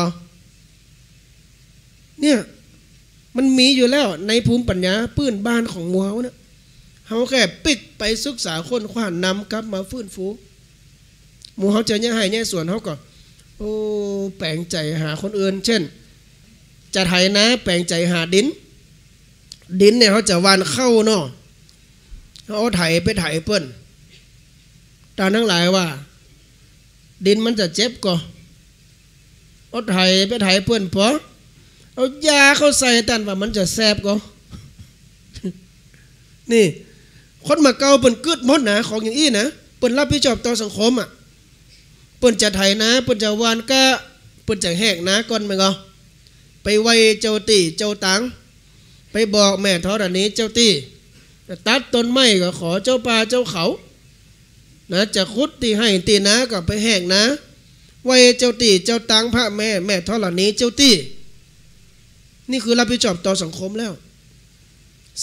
[SPEAKER 1] เนี่ยมันมีอยู่แล้วในภูมิปัญญาปื้นบ้านของมัวเขาเนี่ยเขาแค่ปิกไปศึกษาคนขวานนำกลับมาฟื้นฟู หมูเขาจะเนี่ยให้เนี่ยส่วนเขาก็โอ้แปลงใจหาคนอื่น เช่น จะไถนะ แปลงใจหาดิน ดินเนี่ยเขาจะวานเข้าเนาะเขาไถไปไถเปิ้นตาทั้งหลายว่า ดินมันจะเจ็บก็เอาไถไปไถเปิ้นพอเอายาเข้าใส่ตันว่ามันจะแสบก็นี่ คนมาเกาเปิ้นกึดมดนะของอย่างอี้นะเปิ้นรับผิดชอบต่อสังคมอะ เปิ้นจะไถนะเปิ้นจะวานก็เปิ้นจะแหกนะก่อนมั้งก็ไปไว้เจ้าตีเจ้าตังไปบอกแม่ทอดนี้เจ้าตีตัดต้นไม้ก็ขอเจ้าป่าเจ้าเขานะจะคุดตีให้ตีนะก็ไปแหกนะไว้เจ้าตีเจ้าตังพระแม่แม่ทอดนี้เจ้าตีนี่คือรับผิดชอบต่อสังคมแล้ว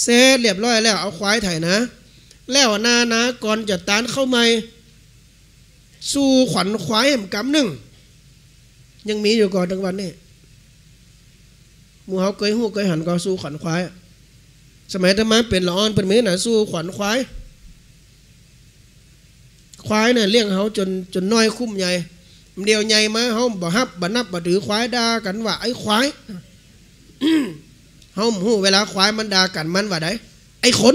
[SPEAKER 1] เซเรียบร้อยแล้วเอาควายไถนะ แล้วนานะก่อนจะตานเข้าไม่ สู้ขวัญควายแหมกำหนึ่ง ยังมีอยู่ก่อนถึงวันนี้หมูเฮาเคยหูเคยหันก็สู้ขวัญควาย สมัยธรรมะเป็นละอ่อนเป็นเมน่ะสู้ขวัญควาย ควายเนี่ยเลี้ยงเฮาจนจนน้อยคุ้มใหญ่เดียวใหญ่มาเฮาบ่ฮับบ่นับบ่ถือควายด่ากันว่าไอ้ควายเฮาหูเวลาควายมันด่ากันมันว่าไดไอ้ขน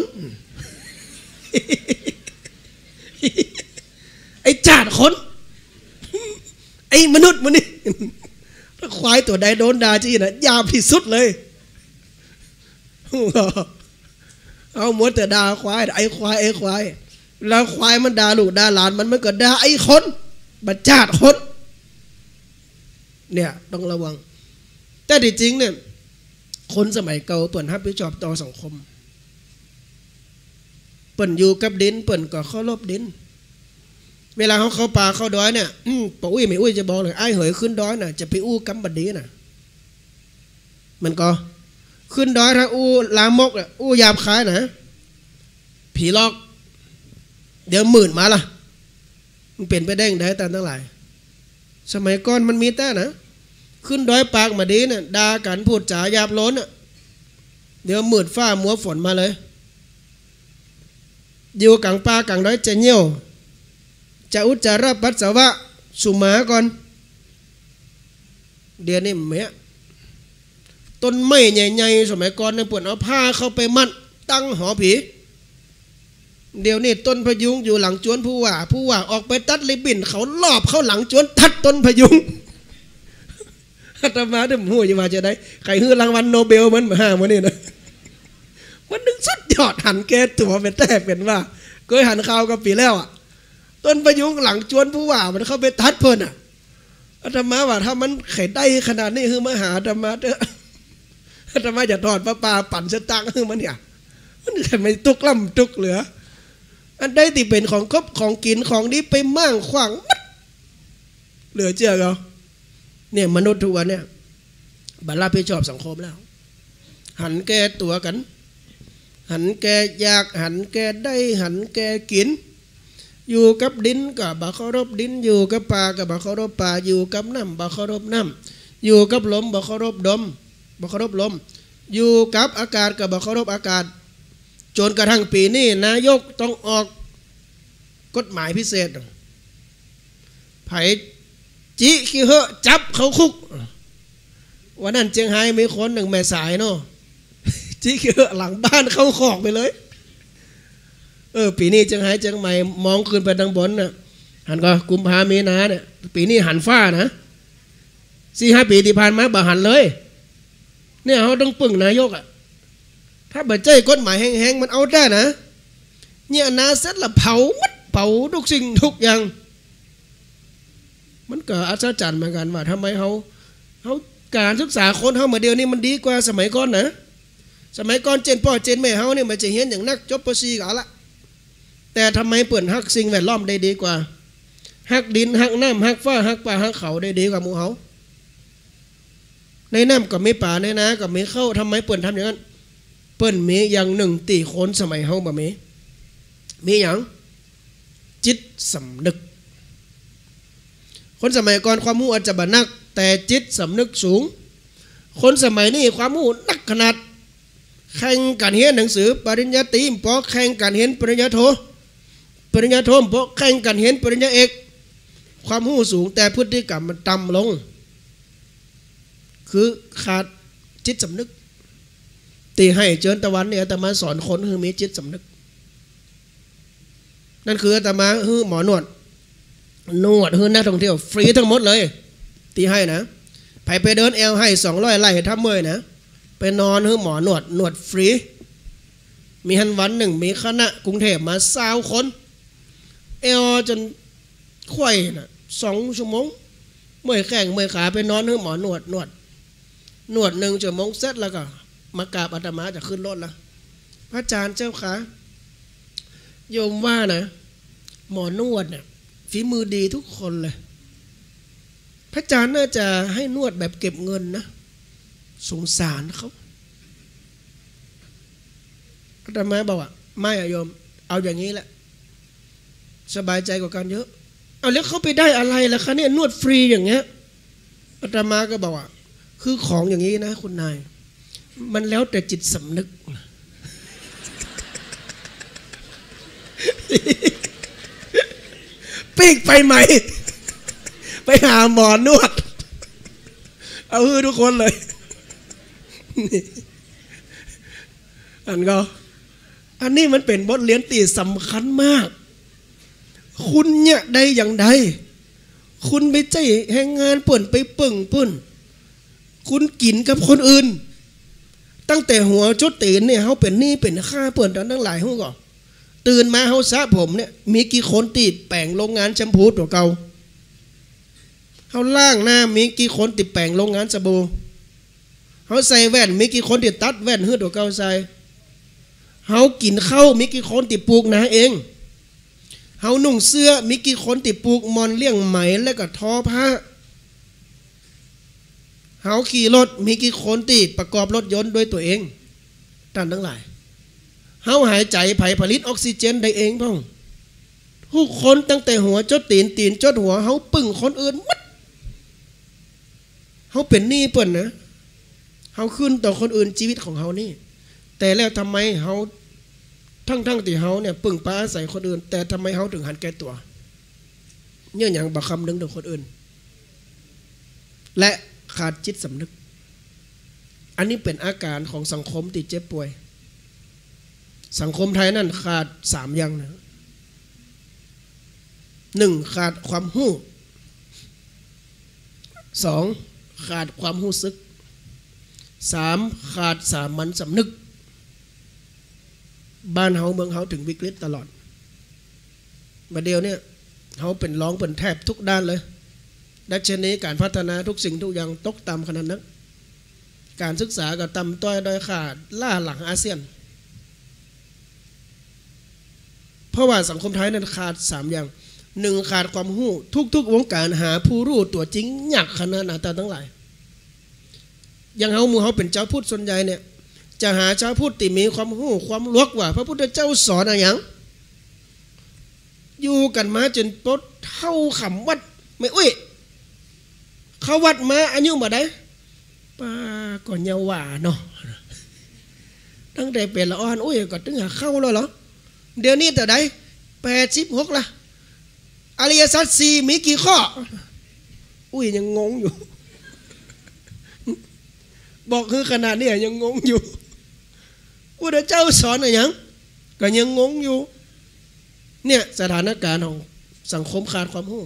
[SPEAKER 1] ไอ้จาดขนไอ้มนุษย์มันนี่ควายตัวใดโดนด่าจีนะยาวที่สุดเลย เอาหมดแต่ด่าควาย ไอ้ควายไอ้ควาย แล้วควายมันด่าลูกด่าหลานมันมันก็ด่าไอ้คนบัจจาดคน เนี่ยต้องระวัง แต่ที่จริงเนี่ย คนสมัยเก่าเปิ่นรับผิดชอบต่อสังคม เปิ่นอยู่กับดินเปิ่นก็เคารพดิน เวลาเขาเข้าป่าเข้าดอยเนี่ยป้าอุ้ยไม่อุ้ยจะบอกเลยไอ้เหยขึ้นดอยน่ะจะไปอู้กำบัดดีน่ะ มันก็ ขึ้นดอยถ้าอู้ลามกอะอู้ยาบคายนะผีลอก เดี๋ยวหมื่นมาล่ะ มันเป็นไปได้ยังไงแต่ทั้งหลาย สมัยก่อนมันมีแต่นะขึ้นดอยปากมาดีเนี่ยด่ากันพูดจาหยาบล้นอะเดี๋ยวหมื่นฟ้ามัวฝนมาเลยอยู่กลางป่ากลางดอยจะเหี่ยว จะอุจจาระปัสสาวะ สุมาก่อน เดี๋ยวนี้เมียต้นไม้ใหญ่ๆสมัยก่อนเนี่ยปวดเอาผ้าเข้าไปมัดตั้งหอผี เดี๋ยวนี้ต้นพยุงอยู่หลังจวนผู้ว่าผู้ว่าออกไปตัดลิบินเขาลอบเข้าหลังจวนทัดต้นพยุงอาตมาเดิมหัวจะมาจะได้ใครฮือรางวัลโนเบลมันมาห้ามันนี่นะมันนึงสุดยอดหันแกตัวเป็นแต่เป็นว่าเคยหันข่าวกับปีแล้วอะ ต้นพยุงหลังจวนผู้ว่ามันเข้าไปทัดเพิ่นอะอาตมาว่าถ้ามันไข่ได้ขนาดนี้คือมาหาอาตมาเด้ออาตมาจะทอดปลาปลาปั่นสตังค์คือมันเนี่ยมันทำไมตุกล่ำตุกเหลือ อันใดที่เป็นของครบของกินของนี้ไปมั่งขวางมัดเหลือเชื่อเขาเนี่ยมนุษย์ทุกวันเนี่ยบรรลับผิดชอบสังคมแล้ว หันแก่ตัวกัน หันแก่อยากหันแก่ได้หันแก่กิน อยู่กับดินกับบาเคารพดิน อยู่กับป่ากับบาเคารพป่าอยู่กับน้ำบาเคารพน้ำอยู่กับลมบาเคารพดมบาเคารพลม อยู่กับอากาศกับบาเคารพอากาศ จนกระทั่งปีนี้นายกต้องออกกฎหมายพิเศษไผจิขี้เหอะจับเขาคุกวันนั้นเจียงไฮ้มีคนหนึ่งแม่สายเนาะจิขี้เหอะหลังบ้านเข้าขอกไปเลย เออ ปีนี้เจียงไฮ้เจียงใหม่มองขึ้นไปทางบนน่ะหันก็กุมภาเมีนาเนี่ยปีนี้หันฟ้านะสี่ห้าปีที่ผ่านมาบ่หันเลย เนี่ยเขาต้องปึ่งนายกอะถ้าบ่ใจกฎหมายแห้งๆมันเอาได้นะ เนี่ยนาเสร็จละเผามัดเผาทุกสิ่งทุกอย่าง มันก็อัศจรรย์เหมือนกันว่าทำไมเขาเขาการศึกษาคนเขามาเดียวนี้มันดีกว่าสมัยก่อนนะ สมัยก่อนเจนพ่อเจนแม่เขาเนี่ยมันจะเห็นอย่างนักจบปซีกันละ แต่ทำไมเปิดฮักสิ่งแวดล้อมได้ดีกว่าฮักดินฮักน้ำฮักฟ้าฮักป่าฮักเขาได้ดีกว่าหมูเขาในน้ำก็มีป่าในนาก็มีเข้าทำไมเปิดทำอย่างนั้น เปิ้นมีอย่างหนึ่งตีคนสมัยเฮาบ่มีมีอย่างจิตสำนึก คนสมัยก่อนความรู้อาจจะบ่นัก แต่จิตสำนึกสูง คนสมัยนี้ความรู้นักขนาดแข่งกันเรียนหนังสือปริญญาตรีปอแข่งกันเรียนปริญญาโท ปริญญาโทปอแข่งกันเรียนปริญญาเอก ความรู้สูงแต่พฤติกรรมมันต่ำลง คือขาดจิตสำนึก ตีให้เจิญตะวันเนี่ยอาตมาสอนคนคือมีจิตสำนึก นั่นคืออาตมาคือหมอนวด นวดคือนักท่องเที่ยวฟรีทั้งหมดเลย ตีให้นะไปไปเดินแอลให้สองร้อยไร่ทำเมยนะไปนอนคือหมอนวดนวดฟรีมีฮันวันหนึ่งมีคณะกรุงเทพมาสาวคน เอลจนควยนะสองชั่วโมงเมื่อยแข้งเมื่อยขาไปนอนคือหมอนวดนวด นวดหนึ่งชั่วโมงเสร็จแล้วก็ มากราบอาตมาจะขึ้นรถล้วพระอาจารย์เจ้าคะโยมว่านะ หมอนวดเนี่ยฝีมือดีทุกคนเลย พระอาจารย์น่าจะให้นวดแบบเก็บเงินนะ สงสารเขาอาตมาบอกว่าไม่อะโยม เอาอย่างนี้แหละ สบายใจกว่ากันเยอะเอาแล้วเขาไปได้อะไรล่ะคะเนี่ยนวดฟรีอย่างเงี้ยอาตมาก็บอกว่า คือของอย่างนี้นะ คุณนาย มันแล้วแต่จิตสำนึก ปีกไปใหม่ ไปหาหมอนวด เอาฮือทุกคนเลยอันก็ อันนี้มันเป็นบทเรียนตีสำคัญมาก คุณเนี่ยได้อย่างใดคุณไปใจแห่งงานปิ่นไปปึ่งปื้นคุณกินกับคนอื่น ตั้งแต่หัวจุดตีนเนี่ยเขาเป็นหนี้เป็นค่าเปิ่นทั้งหลายเขาก็ตื่นมาเขาสะผมเนี่ย มีกี่คนติดแปลงโรงงานแชมพูตัวเก่าเขาล่างหน้ามีกี่คนติดแปลงโรงงานสบู่เขาใส่แว่นมีกี่คนติดตัดแว่นเฮือตัวเก่าใส่เขากินข้าวมีกี่คนติดปลูกนาเอง เขานุ่งเสื้อมีกี่คนติดปลูกมอนเลี้ยงไหมแล้วก็ทอผ้าเฮาขี่รถมีกี่คนตีประกอบรถยนต์ด้วยตัวเองท่านทั้งหลายเฮาหายใจไผ่ผลิตออกซิเจนได้เองพ่องทุกคนตั้งแต่หัวจดตีนตีนจดหัวเฮาปึ่งคนอื่นมัดเฮาเป็นหนี้เปิ่นนะเฮาขึ้นต่อคนอื่นชีวิตของเฮานี่ แต่แล้วทำไมเฮา ทั้งทั้งที่เฮาเนี่ยปึ่งป้าใส่คนอื่น แต่ทำไมเฮาถึงหันแก่ตัวเนี่ยอย่างบักคำนึงถึงคนอื่น และขาดจิตสำนึก อันนี้เป็นอาการของสังคมติดเจ็บป่วย สังคมไทยนั่นขาดสามอย่างนะหนึ่งขาดความหู้สองขาดความหู้ซึกสามขาดสามัญสำนึก บ้านเฮาเมืองเฮาถึงวิกฤตตลอดมาเดียวเนี่ยเฮาเป็นร้องเป็นแทบทุกด้านเลย ดัชนีการพัฒนาทุกสิ่งทุกอย่างตกต่ำขนาดนั้น การศึกษาก็ต่ำต้อยด้อยขาดล่าหลังอาเซียน เพราะว่าสังคมไทยนั้นขาดสามอย่างหนึ่งขาดความหู้ทุก ๆ วงการหาผู้รู้ตัวจริงหยากขนาดหนาตาทั้งหลาย อย่างเฮามือเฮาเป็นเจ้าพูดส่วนใหญ่เนี่ย จะหาเจ้าพูดติมีความหู้ความลวกว่า พระพุทธเจ้าสอนอะไรอย่างอยู่กันมาจนปดเท่าขำวัดไม่อุ้ยเขาวัดมาอายุมาได้ป้าก่อนเยาว่าเนาะตั้งแต่เป็นละอ่อนอุ้ยก็ตึงหาเข้าแล้วเหรอเดี๋ยวนี้แต่ใดแปดสิบหกละอริยสัจสี่มีกี่ข้อ อุ้ยยังงงอยู่ บอกคือขนาดนี้ยังงงอยู่ พระเจ้าสอนอะไรยังก็ยังงงอยู่ เนี่ยสถานการณ์ของสังคมขาดความรู้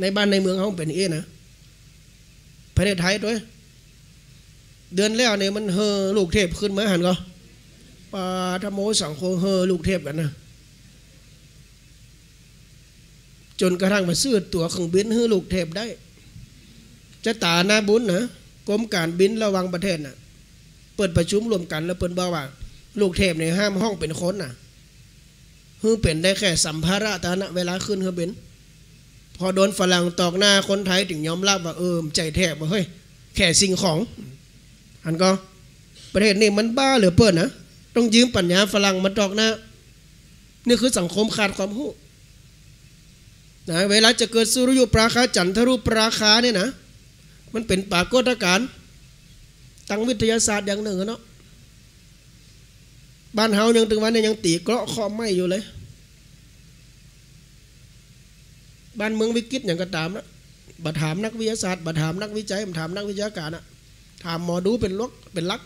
[SPEAKER 1] ในบ้านในเมืองเขาเป็นเอ้นะประเทศไทยด้วย เดือนแล้วเนี่ยมันเฮอลูกเทพขึ้นมาหันก็ปาธโมสังโฆเฮอลูกเทพกันนะจนกระทั่งมาซื้อตั๋วเครื่องบินให้ลูกเทพได้ จะตาหน้าบุญนะกรมการบินระวังประเทศนะ เปิดประชุมรวมกันแล้วเปิดบอกว่า ลูกเทพในห้ามห้องเป็นคนน่ะฮือเป็นได้แค่สัมภาระตานะเวลาขึ้นเครื่องบินพอโดนฝรั่งตอกหน้าคนไทยถึงยอมรับว่าเออใจแทบว่าเฮ้ยแค่สิ่งของ อันก็ประเทศนี้มันบ้าเหลือเปิดนะต้องยืมปัญญาฝรั่งมาตอกหน้า นี่คือสังคมขาดความรู้นะเวลาจะเกิดสุริยุปราคาจันทรุปราคาเนี่ยนะ มันเป็นปรากฏการณ์ ตั้งวิทยาศาสตร์อย่างหนึ่งเนาะบ้านเฮายังถึงวันนี้ยังตีเกราะข้อไม่อยู่เลย บ้านเมืองวิกฤตอย่างก็ตามนะบัถามนักวิทยาศาสตร์บัถามนักวิจัยบัถามนักวิชาการอะถามหมอดูเป็นลกเป็นลัก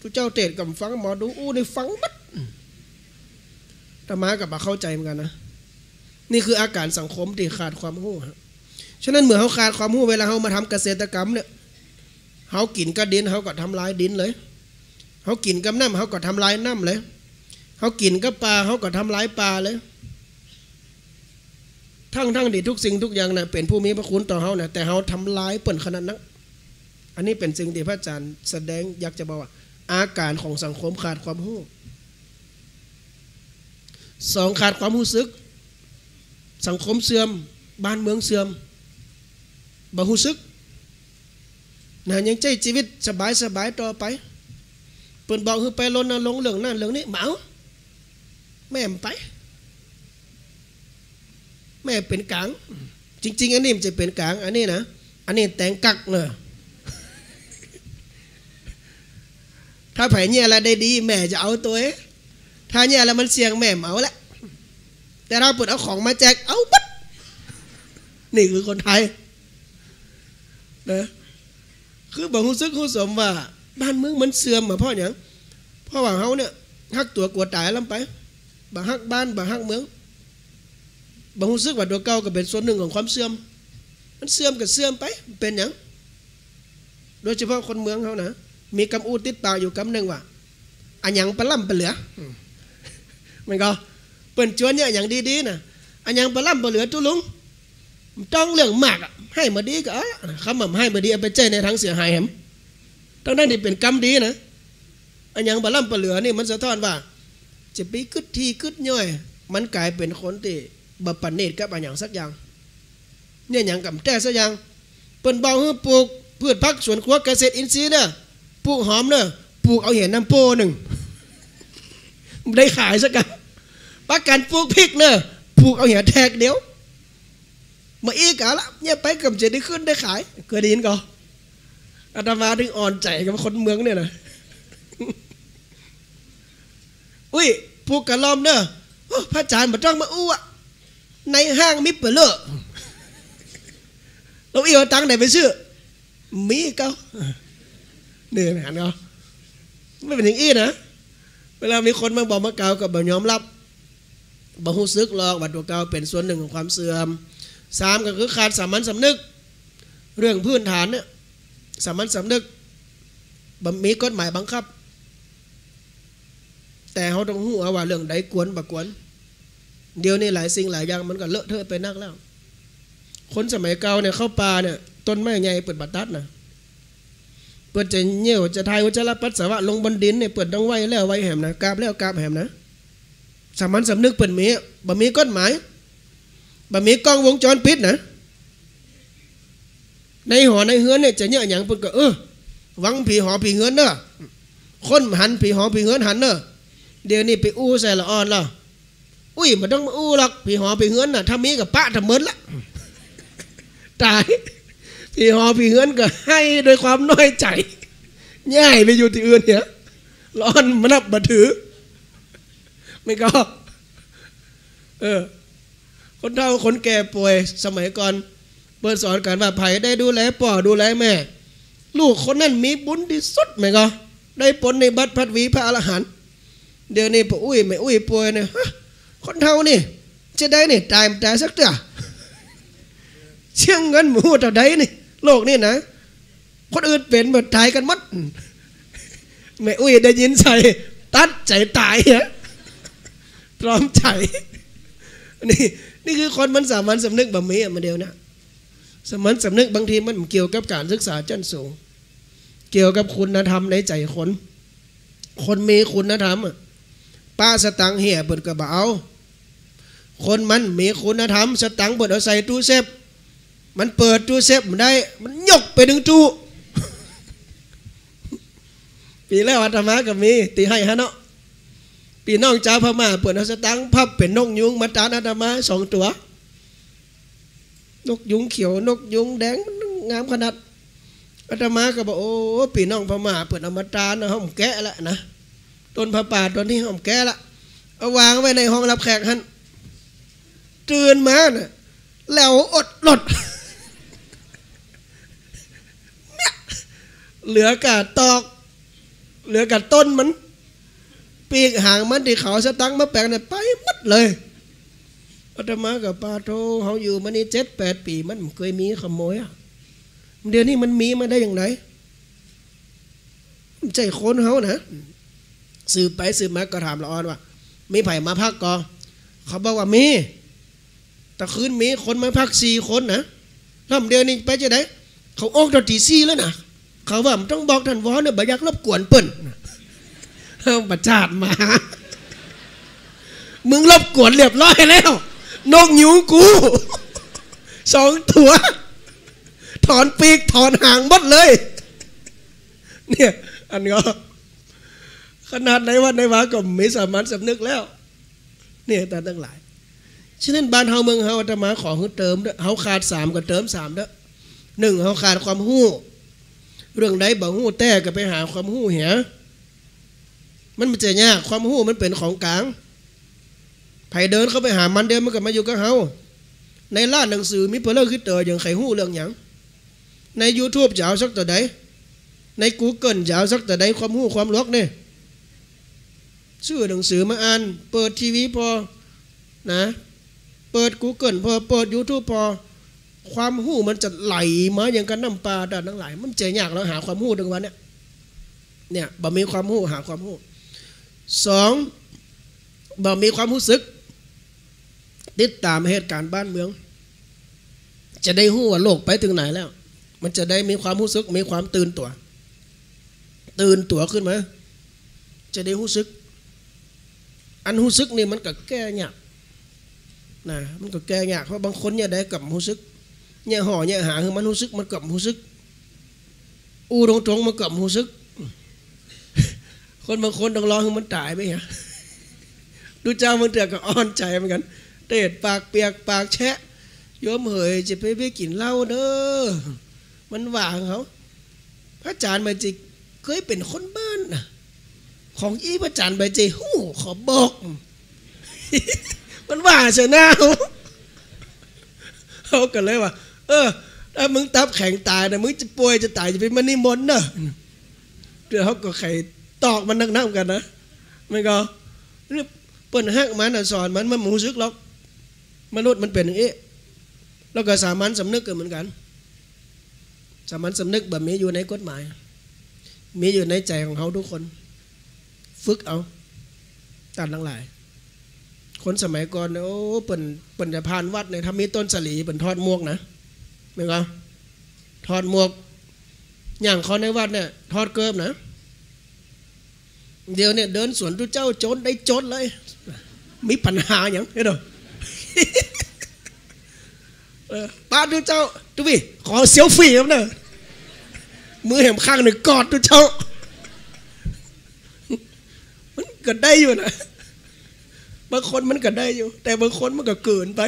[SPEAKER 1] ทุกเจ้าเตดกับฟังหมอดูอู้ในฟังบัดแต่มากับมาเข้าใจเหมือนกันนะนี่คืออาการสังคมที่ขาดความรู้ฮะฉะนั้นเมื่อเขาขาดความรู้เวลาเขามาทำเกษตรกรรมเนี่ย เขากินก็ดินเขาก็ทำลายดินเลยเขากินกับน้ำเขาก็ทำลายน้ำเลยเขากินกับปลาเขาก็ทำลายปลาเลยทั้งทั้งดีทุกสิ่งทุกอย่างนะเป็นผู้มีพระคุณต่อเขานะแต่เขาทำลายเปิ่นขนาดนั้นอันนี้เป็นสิ่งที่พระอาจารย์แสดงอยากจะบอกว่า อาการของสังคมขาดความรู้สองขาดความรู้สึก สังคมเสื่อม บ้านเมืองเสื่อมบ่รู้สึก นะยังใจชีวิตสบายสบายต่อไปเปิ่นบอกคือไปลนลงค์เรื่องนั้นเรื่องนี้เมาแม่มไป แม่เป็นกลาง จริง ๆ อันนี้มันจะเป็นกลาง อันนี้นะอันนี้แต่งกักเนอะถ้าไผ่เนี่ยอะไรได้ดี แม่จะเอาตัวเองถ้าเนี่ยอะไรมันเสี่ยงแม่เอาละแต่เราเปิดเอาของมาแจกเอาบัดนี่คือคนไทยนะ คือบอกรู้สึกรู้สมว่า บ้านเมืองมันเสื่อมมาพราะอย่างพราะว่าเขาเนี่ยฮักตัวกลัวตายลำไปบาฮักบ้านบาฮักเมืองบางรู้สึกว่าตัวเก่าก็เป็นส่วนหนึ่งของความเสื่อม มันเสื่อมกับเสื่อมไปเป็นอย่างโดยเฉพาะคนเมืองเขานะมีคำอูติดปาอยู่คำหนึ่งว่าอันยังปลาล่ำปลาเหลือมันก็เปิ่นจวนเนี่ยอย่างดีๆนะอันยังปลาล่ำปลาเหลือตุลุงต้องเรื่องมากอะ ให้มาดีก็คำแบบให้มาดีเอาไปใจในทางเสียหายแหมต้องได้ที่เป็นกรรมดีนะอันยังปลาล่ำปลาเหลือนี่มันสะท้อนว่า จะไปกึดทีกึดย่อย มันกลายเป็นคนที่บปันเนตกับอันอย่างสักอย่าง เนี่ยอย่างกับแต่สักอย่างเปิ่นเบาให้ปลูกพืชพักสวนครัวเกษตรอินทรีย์เนี่ยปลูกหอมเนี่ยปลูกเอาเห็นน้ำโพหนึ่งได้ขายสักกันประกันปลูกพริกเนี่ยปลูกเอาเห็นแทกเดียว มาอีกอะละเนี่ยไปกับจะได้ขึ้นได้ขาย เคยได้ยินก่ออาตมาถึงอ่อนใจกับคนเมืองเนี่ยนะอุ้ยปลูกกระลอมเนอะพระอาจารย์มาจ้องมาอู้อะในห้างมิเปเลอเราเอียวตังค์ไหนไปซื้อมีเก้าเนี่ยเห็นเขาไม่เป็นอย่างอี้นะ เวลามีคนมาบอกมาเกากับบ่ยอมรับบ่ฮู้ซึกหรอกว่าตัวเกาเป็นส่วนหนึ่งของความเสื่อม สามก็คือขาดสามัญสำนึก เรื่องพื้นฐานเนี่ยสามัญสำนึกมีกฎหมายบังคับ แต่เขาต้องหู้ว่าเรื่องใดกวนบักกวน เดี๋ยวนี้หลายสิ่งหลายอย่างมันก็เลอะเทอะไปนักแล้ว คนสมัยเก่าเนี่ยเข้าป่าเนี่ยต้นไม้ใหญ่เปิดบัตตัดนะเปิดจะเหี่ยวจะทายว่าจะรับปัสสาวะลงบนดินเนี่ยเปิดต้องไว้แล้วไว้แหมนะกราบแล้วกราบแหมนะสามัญสำนึกเปิดมีบ่มีกฎหมาย บ่มีกล้องวงจรปิดนะในหอในเฮือนเนี่ยจะเนี่ยอย่างเปิดก็เออวังผีหอผีเฮือนเนอะคนหันผีหอผีเฮือนหันเนอะเดี๋ยวนี้ไปอู้ใส่ละอ่อนละอุ้ยมันต้องมาอู้หรอกผีหอผีเฮือนน่ะถ้ามีกับป้าเมือนละตายพี่หอพี่เงินก็ให้โดยความน้อยใจง่ายไปอยู่ที่อื่นเนี่ยร้อนมันนับมาถือ ไม่ก็ เออ คนเฒ่าคนแก่ป่วยสมัยก่อนเปิดสอนกันว่าไผ่ได้ดูแลป่อดูแลแม่ ลูกคนนั้นมีบุญที่สุดไหมก็ได้ผลในบัตรพัดวีพระอรหันต์เดี๋ยวนี้ปอุ้ยไม่อุ้ยป่วยเนี่ยคนเฒ่านี่จะได้นี่ตายมันตายสักเถอะเชื่องเงินหมูเท่าใดนี่โลกนี่นะคนอื่นเป็นหมดตายกันหมดแม่อุ้ยได้ยินใส่ตัดใจตายฮะพร้อมใจนี่ นี่คือคนมันสามัญสำนึกแบบนี้มาเดียวนะสามัญสำนึกบางทีมันเกี่ยวกับการศึกษาชั้นสูง เกี่ยวกับคุณธรรมในใจคน คนมีคุณธรรมอะป้าสตังเหี่ยเปิดกระเป๋าคนมันมีคุณธรรม สตังเปิดเอาใส่ตู้เซฟมันเปิดตู้เซฟมันได้ มันยกไปถึงตู้ปีแล้วอาตมากับมีตีให้ฮะเนาะ ปีน้องจ้าพม่าเปิดเอาสตังพับเป็นนกยุงมาตานอาตมาสองตัว นกยุงเขียวนกยุงแดงงามขนาดอาตมาก็บอกโอ้ปีน้องพม่าเปิดเอามาตานห้องแกะละนะต้นพระป่าต้นที่ห้องแกะละเอาวางไว้ในห้องรับแขกฮันตื่นมาน่ะแล้วอดหลดเหลือกาตอก เหลือกับต้นมัน ปีกหางมันที่เขาสตังมาแปลงเนี่ยไปหมดเลยอาตมากับปาโทเขาอยู่มานี่เจ็ดแปดปี มันไม่เคยมีขโมยอะเดี๋ยวนี้มันมีมาได้อย่างไรใจคนเขานะสืบไปสืบมาก็ถามละออนว่ามีไผ่มาพักกอเขาบอกว่ามีแต่คืนมีคนมาพักสี่คนนะลำเดียวนี้ไปจะไหนเขาออกตอนตีสี่แล้วนะเขาว่ามันต้องบอกท่านวอเนี่ยบอยากรบกวนเปิ้น เอาประจาดมา มึงรบกวนเรียบร้อยแล้ว นกหยูกูสองตัว ถอนปีกถอนหางหมดเลย เนี่ย อันก็ขนาดในวันในวาก็ไม่สามารถสำนึกแล้ว เนี่ยแต่ทั้งหลายฉะนั้นบ้านเฮาเมืองเฮาอาตมาขอให้เติมเด้อเฮาขาดสามก็เติมสามเด้อหนึ่งเฮาขาดความหู้ เรื่องใดบ่หู้แต่ก็ไปหาความหู้เหีย มันมันจะยากความหู้มันเป็นของกลางไผเดินเข้าไปหามันเดินมันก็มาอยู่กับเฮาในร้านหนังสือมีเพื่อเลิกคิดเตออย่างไขหู้เรื่องหยังใน YouTube จะเอาสักตัวใดใน Google จะเอาสักตัวใดความหู้ความลวกเนี่ยซื้อหนังสือมาอ่าน เปิดทีวีพอนะ เปิด Google พอเปิด YouTube พอความหู้มันจะไหลมาอย่างกันน้ำปลาดันทั้งหลาย มันเจอยากแล้วหาความหู้ดังวันเนี่ยเนี่ยบ่มีความหู้หาความหู้ สองบ่มีความรู้สึก ติดตามเหตุการณ์บ้านเมือง จะได้หู้ว่าโลกไปถึงไหนแล้ว มันจะได้มีความรู้สึก มีความตื่นตัว ตื่นตัวขึ้นมาจะได้รู้สึก อันรู้สึกนี่มันก็แก้ยากนะมันก็แก้ยากเพราะบางคนเนี่ยได้กับรู้สึกเนี่ยห่อเนี่ยหาคือมันรู้สึกมันกับรู้สึก อูตรงๆมันกับรู้สึก คนบางคนต้องรอให้มันตายไปฮะดูเจ้ามันเตือก็อ่อนใจเหมือนกันเตดปากเปียกปากแชะโยมเหยจะไปไปกินเหล้าเด้อมันหว่าของเขาพระอาจารย์ใบจิเคยเป็นคนบ้านนะของอีพระอาจารย์ใบจิหู้ขอบอก มันว่าเสียหน้าเขาเขากันเลยว่า เออ ถ้ามึงตับแข็งตายนะมึงจะป่วยจะตายจะเป็นมันนิมนต์เนอะเดี๋ยวเขาก็ไข่ ตอกมันนักๆกันนะไม่ก็เปิ้นฮักมันสอนมันมันหมูซึกหรอกมนุษย์มันเป็นอย่างนี้แล้วก็สามัญสำนึกกันเหมือนกัน สามัญสำนึกแบบนี้อยู่ในกฎหมาย มีอยู่ในใจของเขาทุกคน ฝึกเอาตัดทั้งหลาย คนสมัยก่อนโอ้เปิ่นเปิ่นจะพานวัดเนี่ยถ้ามีต้นสลีเปิ่นทอดมวกนะไม่ก็ทอดมวก อย่างเขาในวัดเนี่ยทอดเกิบนะ เดี๋ยวเนี่ยเดินสวนทุเจ้าโจนได้โจนเลย มีปัญหาอย่างเห็นหรอป้าทุเจ้าทุพี่ขอเสียวฟรีครับเนอะมือแหมข้างหนึ่งกอดทุเจ้า มันก็ได้อยู่นะบางคนมันก็ได้อยู่ แต่บางคนมันก็เกินไป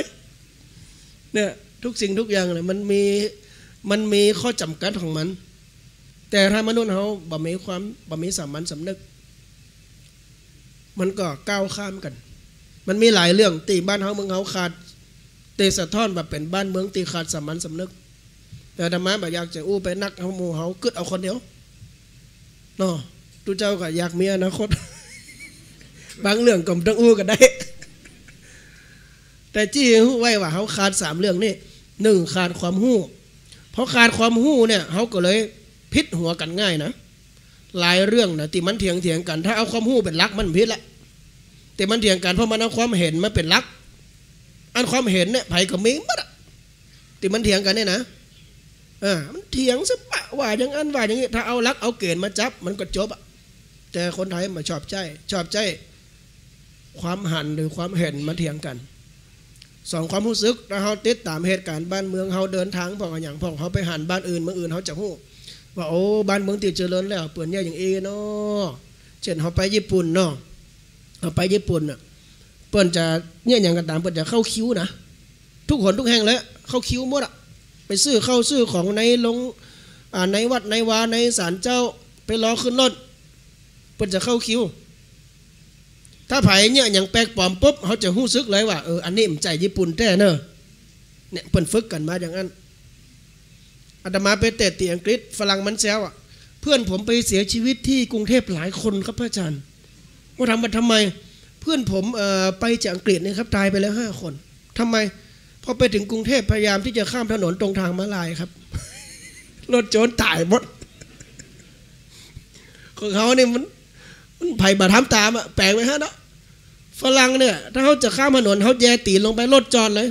[SPEAKER 1] เนี่ยทุกสิ่งทุกอย่างเนี่ยมันมีมันมีข้อจำกัดของมัน แต่ถ้ามนุษย์เขาบ่มีความบ่มีสามัญสำนึก มันก็ก้าวข้ามกัน มันมีหลายเรื่องตีบ้านเฮาเมืองเฮาขาดเตสะท้อนแบบเป็นบ้านเมืองตีขาดสามัญสำนึก แต่ธรรมะแบบอยากจะอู้ไปนักเฮาหมู่เฮาเกึดเอาคนเดียวเนาะทุเจ้าก็อยากมีอนาคต บางเรื่องก็บ่ต้องอู้กันได้ แต่จี้ฮู้ไว้ว่าเขาขาดสามเรื่องนี่หนึ่งขาดความหู้เพราะขาดความหู้เนี่ยเขาก็เลยพิษหัวกันง่ายนะ หลายเรื่องนะที่มันเถียงเถียงกัน ถ้าเอาความหู้เป็นหลักมันพิษละแต่มันเถียงกันเพราะมันเอาความเห็นมาเป็นหลัก อันความเห็นเนี่ยไผ่ก็มีมัดอะที่มันเถียงกันเนี่ยนะอ่ามันเถียงสปะว่าอย่างอันว่าอย่างนี้ ถ้าเอาหลักเอาเกณฑ์มาจับ มันก็จบอะแต่คนไทยมาชอบใจ ชอบใจ ความหันหรือความเห็นมาเถียงกันสองความรู้สึกถ้าเขาติดตามเหตุการณ์บ้านเมืองเขาเดินทางพองอย่างพองเขาไปหันบ้านอื่นเมืองอื่นเขาจะหู้ ว่าโอ้บ้านเมืองติดเจริญแล้วเปลี่ยนแย่อย่างเอเนาะเช่นเขาไปญี่ปุ่นเนาะเขาไปญี่ปุ่นอะเปิ้นจะเนี่ยอย่างกันตามเปิ้นจะเข้าคิ้วนะทุกคนทุกแห่งแล้วเข้าคิ้วหมดอะไปซื้อเข้าซื้อของในลงอ่าในวัดในวาในศาลเจ้าไปรอขึ้นรถเปิ้นจะเข้าคิ้ว ถ้าไผเนี่ยอย่างแปลกปลอมปุ๊บเขาจะหู้ซึกเลยว่าเอออันนี้มันใจญี่ปุ่นแท้เนอะเนี่ยเปิ่นฝึกกันมาอย่างนั้น อาตมาไปเตะตีอังกฤษฝรั่งมันแซวอะ เพื่อนผมไปเสียชีวิตที่กรุงเทพหลายคนครับพระอาจารย์ว่าทำมาทำไม เพื่อนผมไปจากอังกฤษเนี่ยครับตายไปแล้วห้าคนทำไมพอไปถึงกรุงเทพพยายามที่จะข้ามถนนตรงทางม้าลายครับรถโจรตายหมดของเขาเนี่ยมันมันไผ่บาทำตามอะแปลกไหมฮะเนาะฝรั่งเนี่ย ถ้าเขาจะข้ามถนนเขาแย่ตีลงไปรถจอดเลย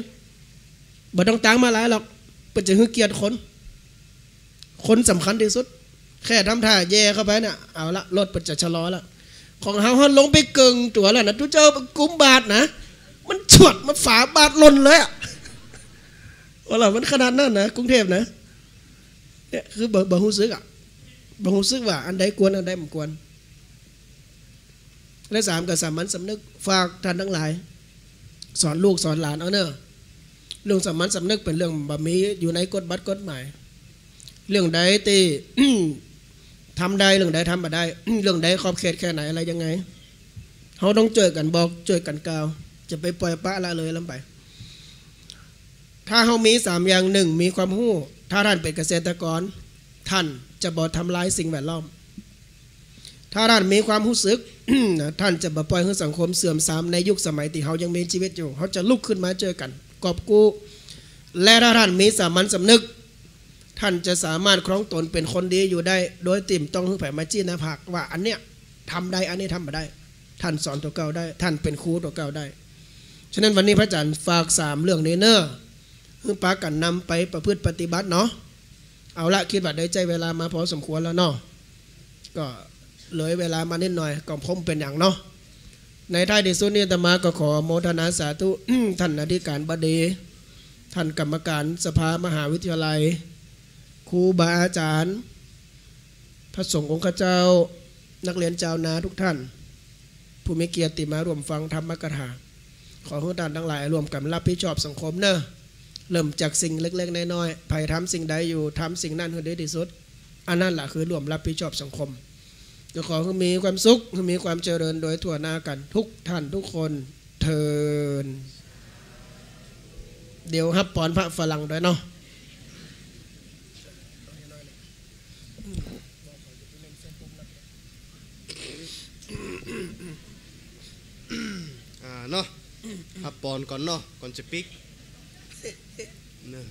[SPEAKER 1] บ่ต้องตังมาหลายหรอกเป็นจะหือเกียรติคน คนสำคัญที่สุด แค่ทำท่าแย่เข้าไปเนี่ยเอาละรถเป็นจะชะลอละของเขาเขาลงไปเกิงตัวแล้วนะทุเจ้ากุมบาทนะ มันฉวดมันฝาบาทล่นเลยอะว่าล่ะมันขนาดนั้นนะกรุงเทพนะเนี่ยคือบ่บ่ฮู้ซึกอะบ่ฮู้ซึกว่า อันใดกวนอันใดไม่กวนและสามกับสามัญสำนึกฝากท่านทั้งหลาย สอนลูกสอนหลานเอาเนอะเรื่องสามัญสำนึกเป็นเรื่องบะมีอยู่ในกฎบัตรกฎหมาย เรื่องใดตีทำได้เรื่องใดทำมาได้ เรื่องใดขอบเขตแค่ไหนอะไรยังไงเขาต้องเจอกันบอกเจอกันกล่าว จะไปปล่อยปะละเลยลำไป ถ้าเขามีสามอย่างหนึ่งมีความหู้ ถ้าท่านเป็นเกษตรกร ท่านจะบ่ทำลายสิ่งแวดล้อม ถ้าท่านมีความรู้สึกท่านจะบ่ปล่อยให้สังคมเสื่อมทรามในยุคสมัยที่เขายังมีชีวิตอยู่เขาจะลุกขึ้นมาเจอกัน กอบกู้และถ้าท่านมีสามัญสำนึก ท่านจะสามารถครองตนเป็นคนดีอยู่ได้ โดยติ่มต้องแผ่มาจี้นาผักว่าอันเนี้ยทำได้อันนี้ทำมาได้ ท่านสอนตัวเก่าได้ ท่านเป็นครูตัวเก่าได้ ฉะนั้นวันนี้พระอาจารย์ฝากสามเรื่องนี้เนอะเพื่อปากันนำไปประพฤติปฏิบัติเนาะเอาละคิดว่าได้ใจเวลามาพอสมควรแล้วเนาะก็เลยเวลามานิดหน่อยก็พมเป็นอย่างเนาะในท้ายที่สุดนี้อาตมาก็ขอโมทนาสาธุท่านอธิการบดี ท่านกรรมการสภามหาวิทยาลัย ครูบาอาจารย์ พระสงฆ์องค์เจ้า นักเรียนเจ้านาทุกท่าน ผู้มีเกียรติมาร่วมฟังธรรมกถาขอให้ท่านทั้งหลายร่วมกันรับผิดชอบสังคมเนอะเริ่มจากสิ่งเล็กๆน้อยๆไผ่ทำสิ่งใดอยู่ทำสิ่งนั้นให้ดีที่สุด อันนั้นแหละคือร่วมรับผิดชอบสังคมก็ขอให้มีความสุขให้มีความเจริญโดยทั่วหน้ากันทุกท่านทุกคนเทินเดี๋ยวฮับปอนพระฝรั่งด้วยเนาะ
[SPEAKER 2] เนาะพับปอนก่อนเนาะก่อนจะปิกเนอะ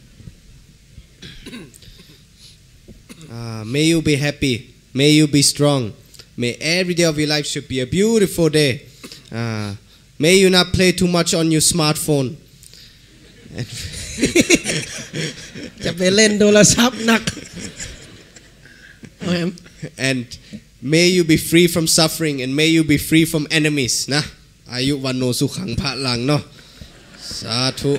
[SPEAKER 2] Ah, may you be happy may you be strong may every day of your life should be a beautiful day Ah, may you not play too much on your smartphone
[SPEAKER 1] จะไปเล่นโทรศัพท์หนักเอาแฮม
[SPEAKER 2] and may you be free from suffering and may you be free from enemies นะ อายุวันโนสุขังพระลังเนาะสาธุ